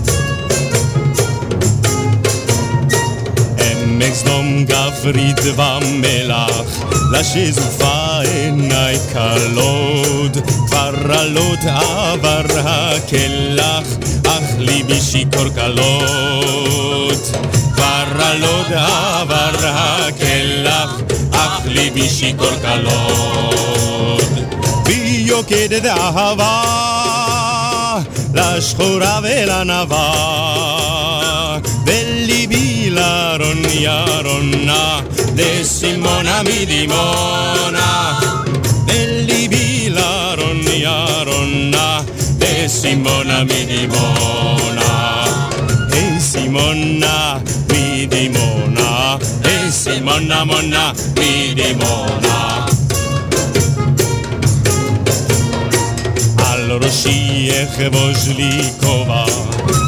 עמק סדום גברית ומלח, לשזופה עיניי כלות, עלות עבר הקלח, אך ליבי שיכור כלות. עלות עבר הקלח, אך ליבי שיכור כלות. בי יוקדת אהבה, לשחורה ולנבה, Maiaronna, de Simona mi dimona, belli bilaron yaronna, de Simona mi dimona, e Simona mi dimona, e Simona monna mi dimona. על ראשי אחבוש לי כובע,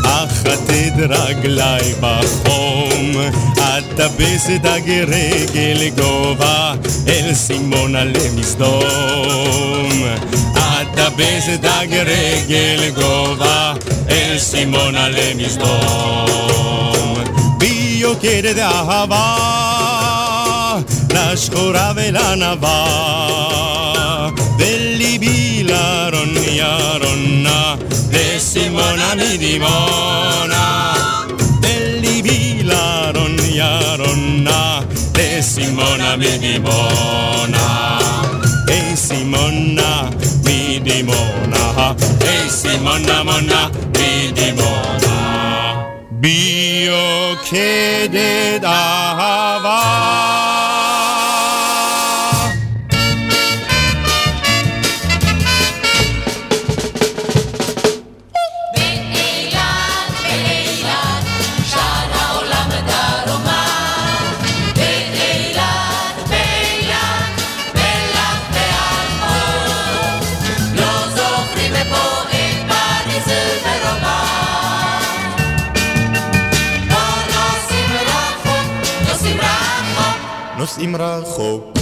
אחטט רגלי בחום, אטפס את הגרגל גובה, אל סימונה למסדום. אטפס את הגרגל גובה, אל סימונה למסדום. בי יוקדת אהבה, לשחורה ולענווה. וליבי לרוניה רונה, לסימונה מדימונה. וליבי לרוניה רונה, לסימונה מדימונה. היי סימונה מדימונה, היי סימונה מונה מדימונה. בי יוקדת אהבה באילת, נוסעים רחוק,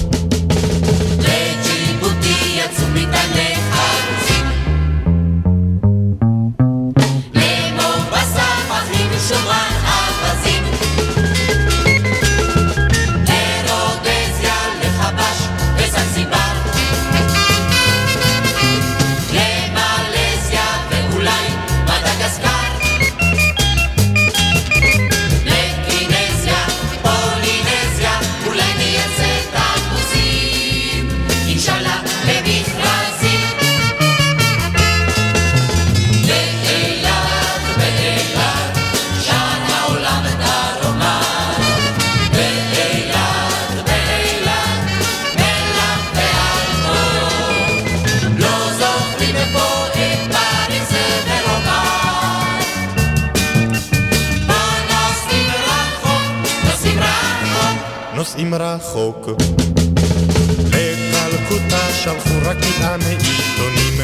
רחוק. לקלקוטה שלחו רק מטען עיתונים.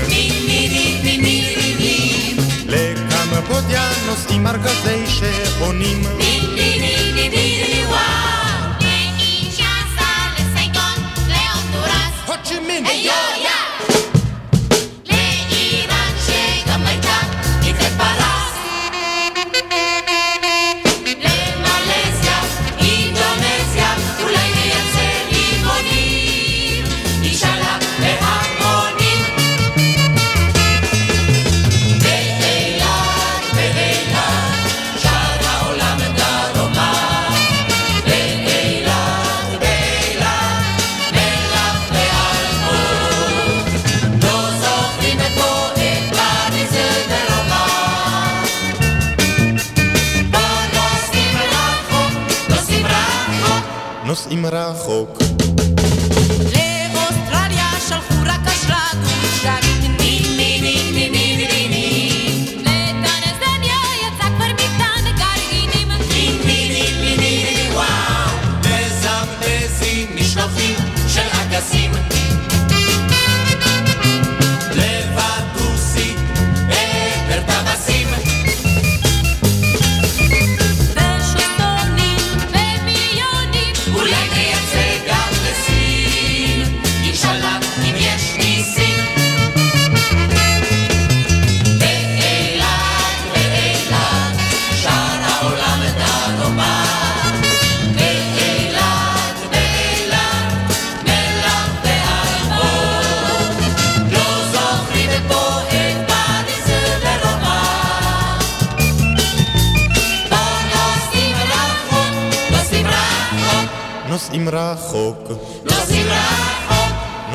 לקמבודיה נוסעים ארגזי שעונים. רחוק.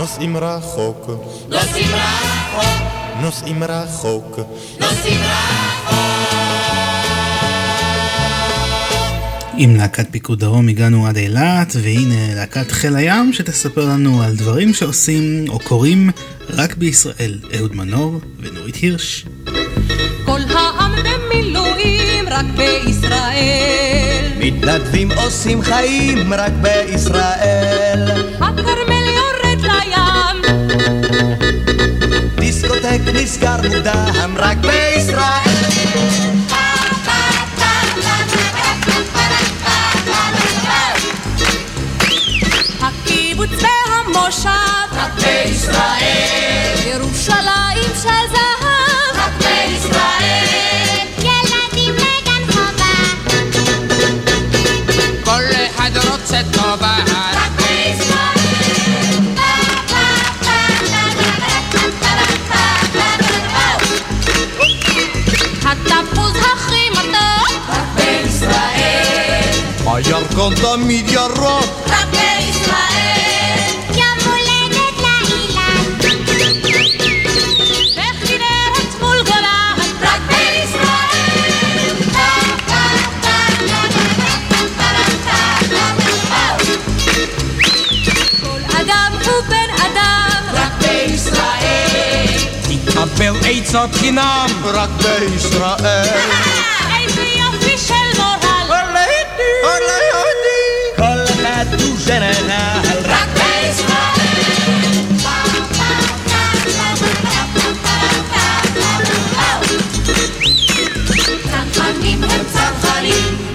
נוסעים רחוק. נוסעים רחוק. נוסעים רחוק. נוסעים רחוק. עם להקת פיקוד דרום הגענו עד אילת, והנה להקת חיל הים שתספר לנו על דברים שעושים או קורים רק בישראל. אהוד מנור ונורית הירש. כל העם במילואים רק בישראל. מתנדבים עושים חיים רק בישראל. נסגר מוקדם רק בישראל. הקיבוץ והמושב רק בישראל. ירושלים של זהב לא תמיד ירוק. רק לישראל, יום הולדת לאילן. איך נראית מול גולן? רק בישראל. כל אדם הוא בן אדם. רק בישראל. תקבל עצות חינם. רק בישראל.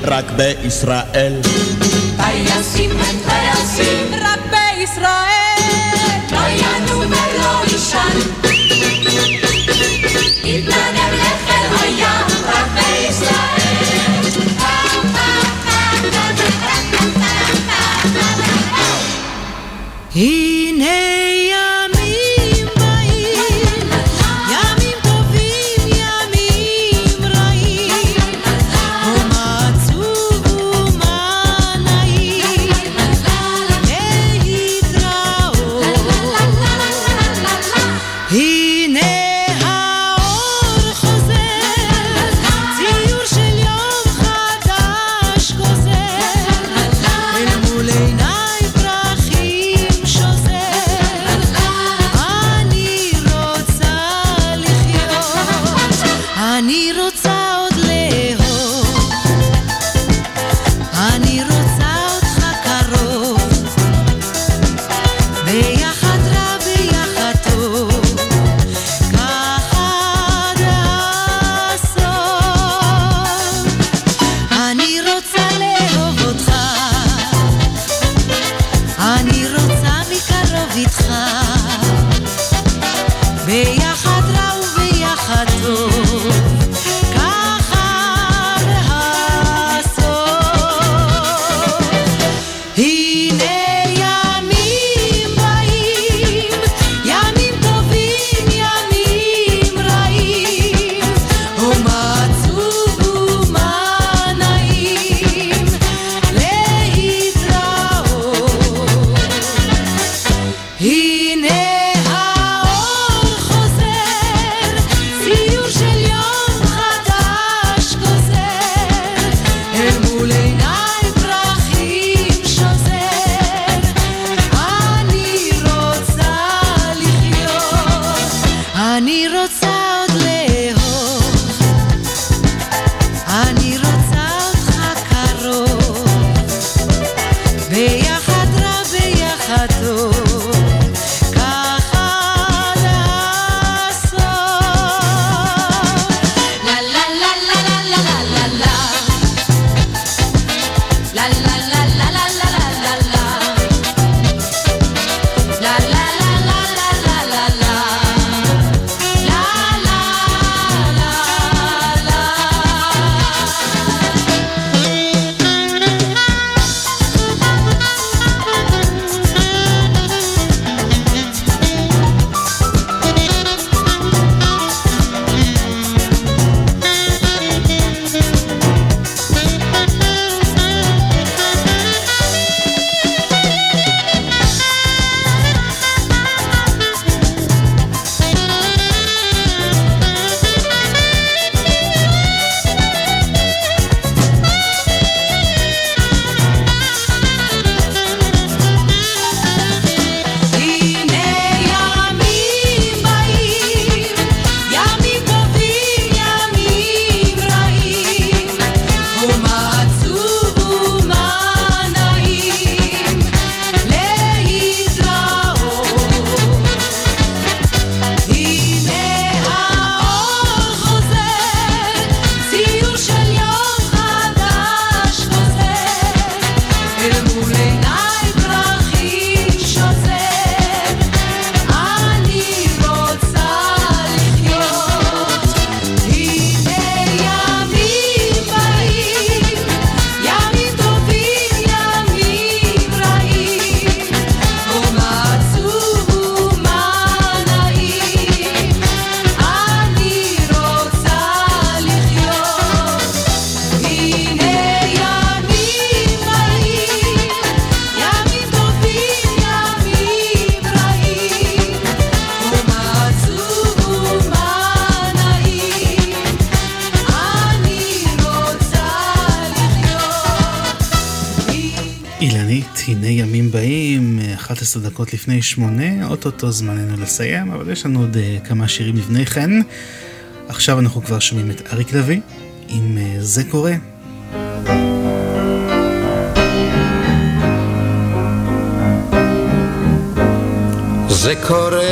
רק בישראל. טייסים הם טייסים 11 דקות לפני שמונה, אוטוטו זמננו לסיים, אבל יש לנו עוד אה, כמה שירים לפני כן. עכשיו אנחנו כבר שומעים את אריק לביא, אם אה, זה קורה. זה קורה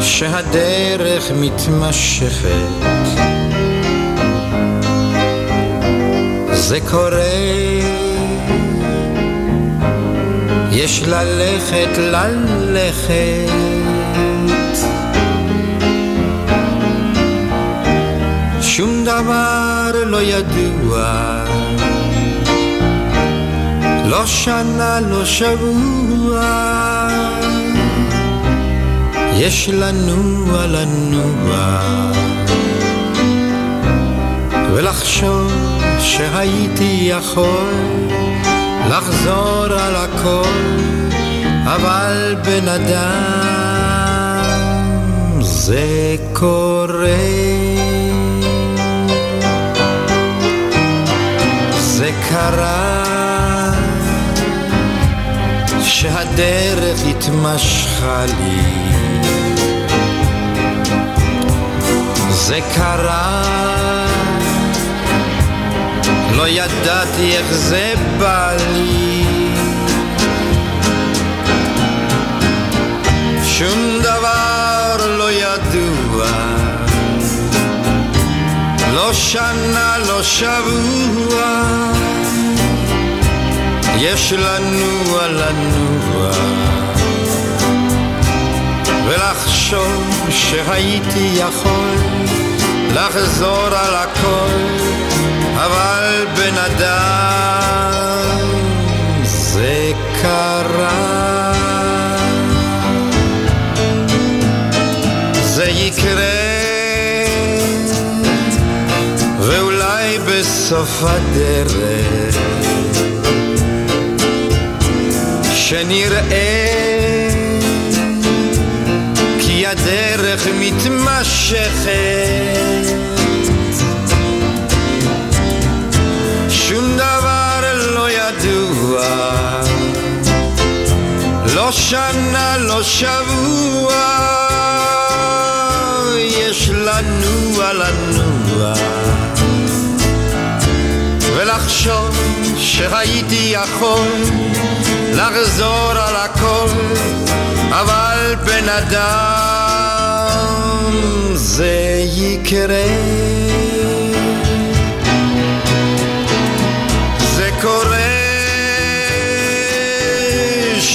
שהדרך מתמשכת זה קורה יש ללכת ללכת. שום דבר לא ידוע. לא שנה, לא שבוע, יש לנוע לנוע, ולחשוב שהייתי יכול לחזור על הכל, אבל בן אדם זה קורה. זה קרה שהדרך התמשכה לי זה קרה לא ידעתי איך זה בא לי. שום דבר לא ידוע. לא שנה, לא שבוע. יש לנוע לנוע ולחשוב שהייתי יכול לחזור על הכל אבל בן אדם זה קרה. זה יקרה ואולי בסוף הדרך שנראה כי הדרך מתמשכת שנה, לא שבוע יש לנוע לנוע ולחשוב שהייתי יכול לחזור על הכל, אבל בן אדם זה יקרה.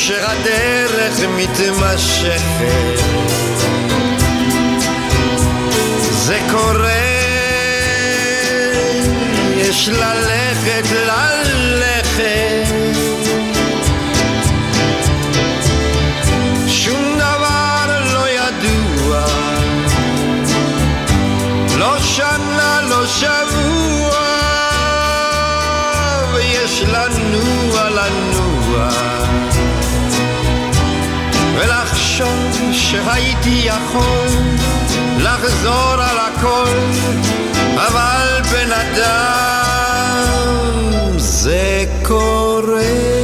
שהדרך מתמשכת. זה קורה, יש ללכת ללכת. ולחשוב שהייתי יכול לחזור על הכל, אבל בן אדם זה קורה.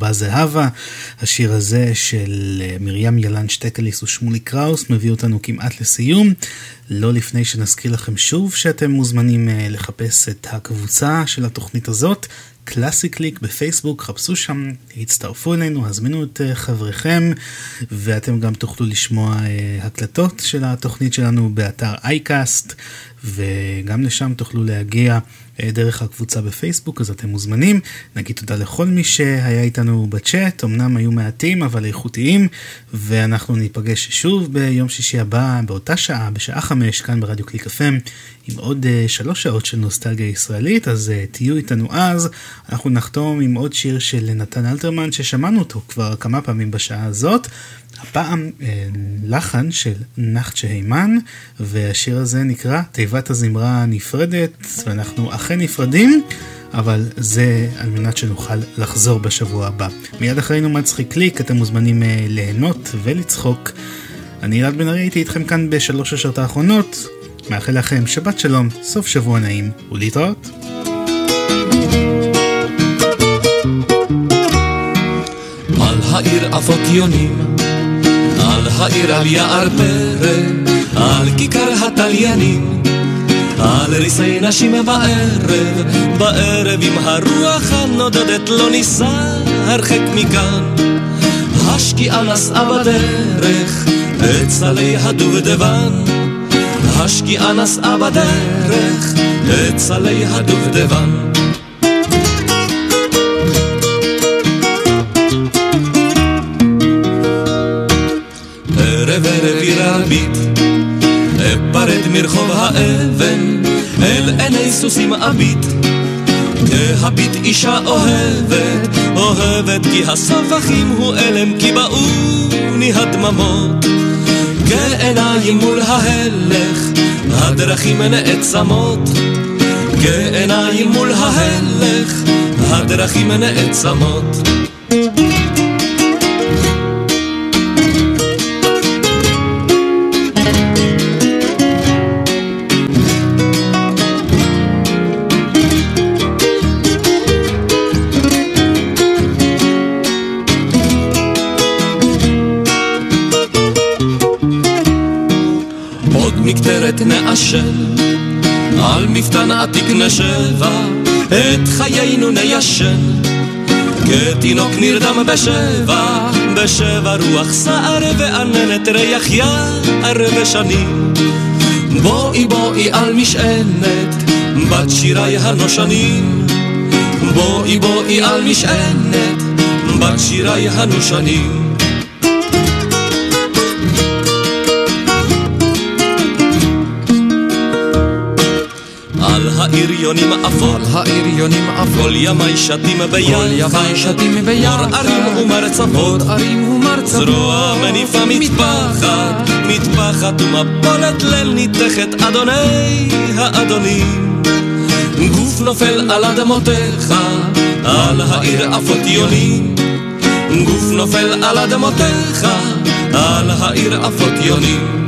הבובה זהבה. השיר הזה של אה, מרים ילן שטקליס ושמולי קראוס מביא אותנו כמעט לסיום. לא לפני שנזכיר לכם שוב שאתם מוזמנים אה, לחפש את הקבוצה של התוכנית הזאת. קלאסי קליק בפייסבוק, חפשו שם, הצטרפו אלינו, הזמינו את אה, חבריכם ואתם גם תוכלו לשמוע הקלטות של התוכנית שלנו באתר אייקאסט וגם לשם תוכלו להגיע דרך הקבוצה בפייסבוק, אז אתם מוזמנים. נגיד תודה לכל מי שהיה איתנו בצ'אט, אמנם היו מעטים אבל איכותיים, ואנחנו ניפגש שוב ביום שישי הבא, באותה שעה, בשעה חמש, כאן ברדיו קליק FM, עם עוד uh, שלוש שעות של נוסטלגיה ישראלית, אז uh, תהיו איתנו אז. אנחנו נחתום עם עוד שיר של נתן אלתרמן, ששמענו אותו כבר כמה פעמים בשעה הזאת. הפעם אה, לחן של נחצ'ה הימן, והשיר הזה נקרא תיבת הזמרה הנפרדת, ואנחנו אכן נפרדים, אבל זה על מנת שנוכל לחזור בשבוע הבא. מיד אחרינו מצחיק קליק, אתם מוזמנים אה, ליהנות ולצחוק. אני אלעד בן ארי, הייתי איתכם כאן בשלוש השעות האחרונות. מאחל לכם שבת שלום, סוף שבוע נעים, ולהתראות. על העיר עפות יונים, על העיר על יער פרא, על כיכר התליינים, על ריסי נשים בערב, בערב עם הרוח הנודדת לא ניסע הרחק מכאן. השקיעה נסעה בדרך את סלי הדובדבן, השקיעה נסעה בדרך את סלי הדובדבן. ערב ערב עיר הרבית, מרחוב האבן, אל עיני סוסים אביט. תהביט אישה אוהבת, אוהבת כי הספחים הוא אלם, כי באוני הדממות. כעיניים מול ההלך, הדרכים נעצמות. כעיניים מול ההלך, הדרכים נעצמות. נעשן, על מפתן עתיק נשבה, את חיינו ניישן. כתינוק נרדם בשבע, בשבע רוח סער ועננת ריח יער ושנים. בואי בואי על משענת, בת שיריי הנושנים. בואי בואי על משענת, בת שיריי הנושנים. על העיר יונים אפור, על העיר יונים אפור, כל ימי שתים ביחד, כל ימי שתים ביחד, אור ערים ומרצפות, אור ערים ומרצפות, זרוע מניפה מטפחת, מטפחת ומפולת ליל ניתכת, אדוני האדונים. גוף נופל על אדמותיך, על העיר עפות יונים. גוף נופל על אדמותיך, על העיר עפות יונים.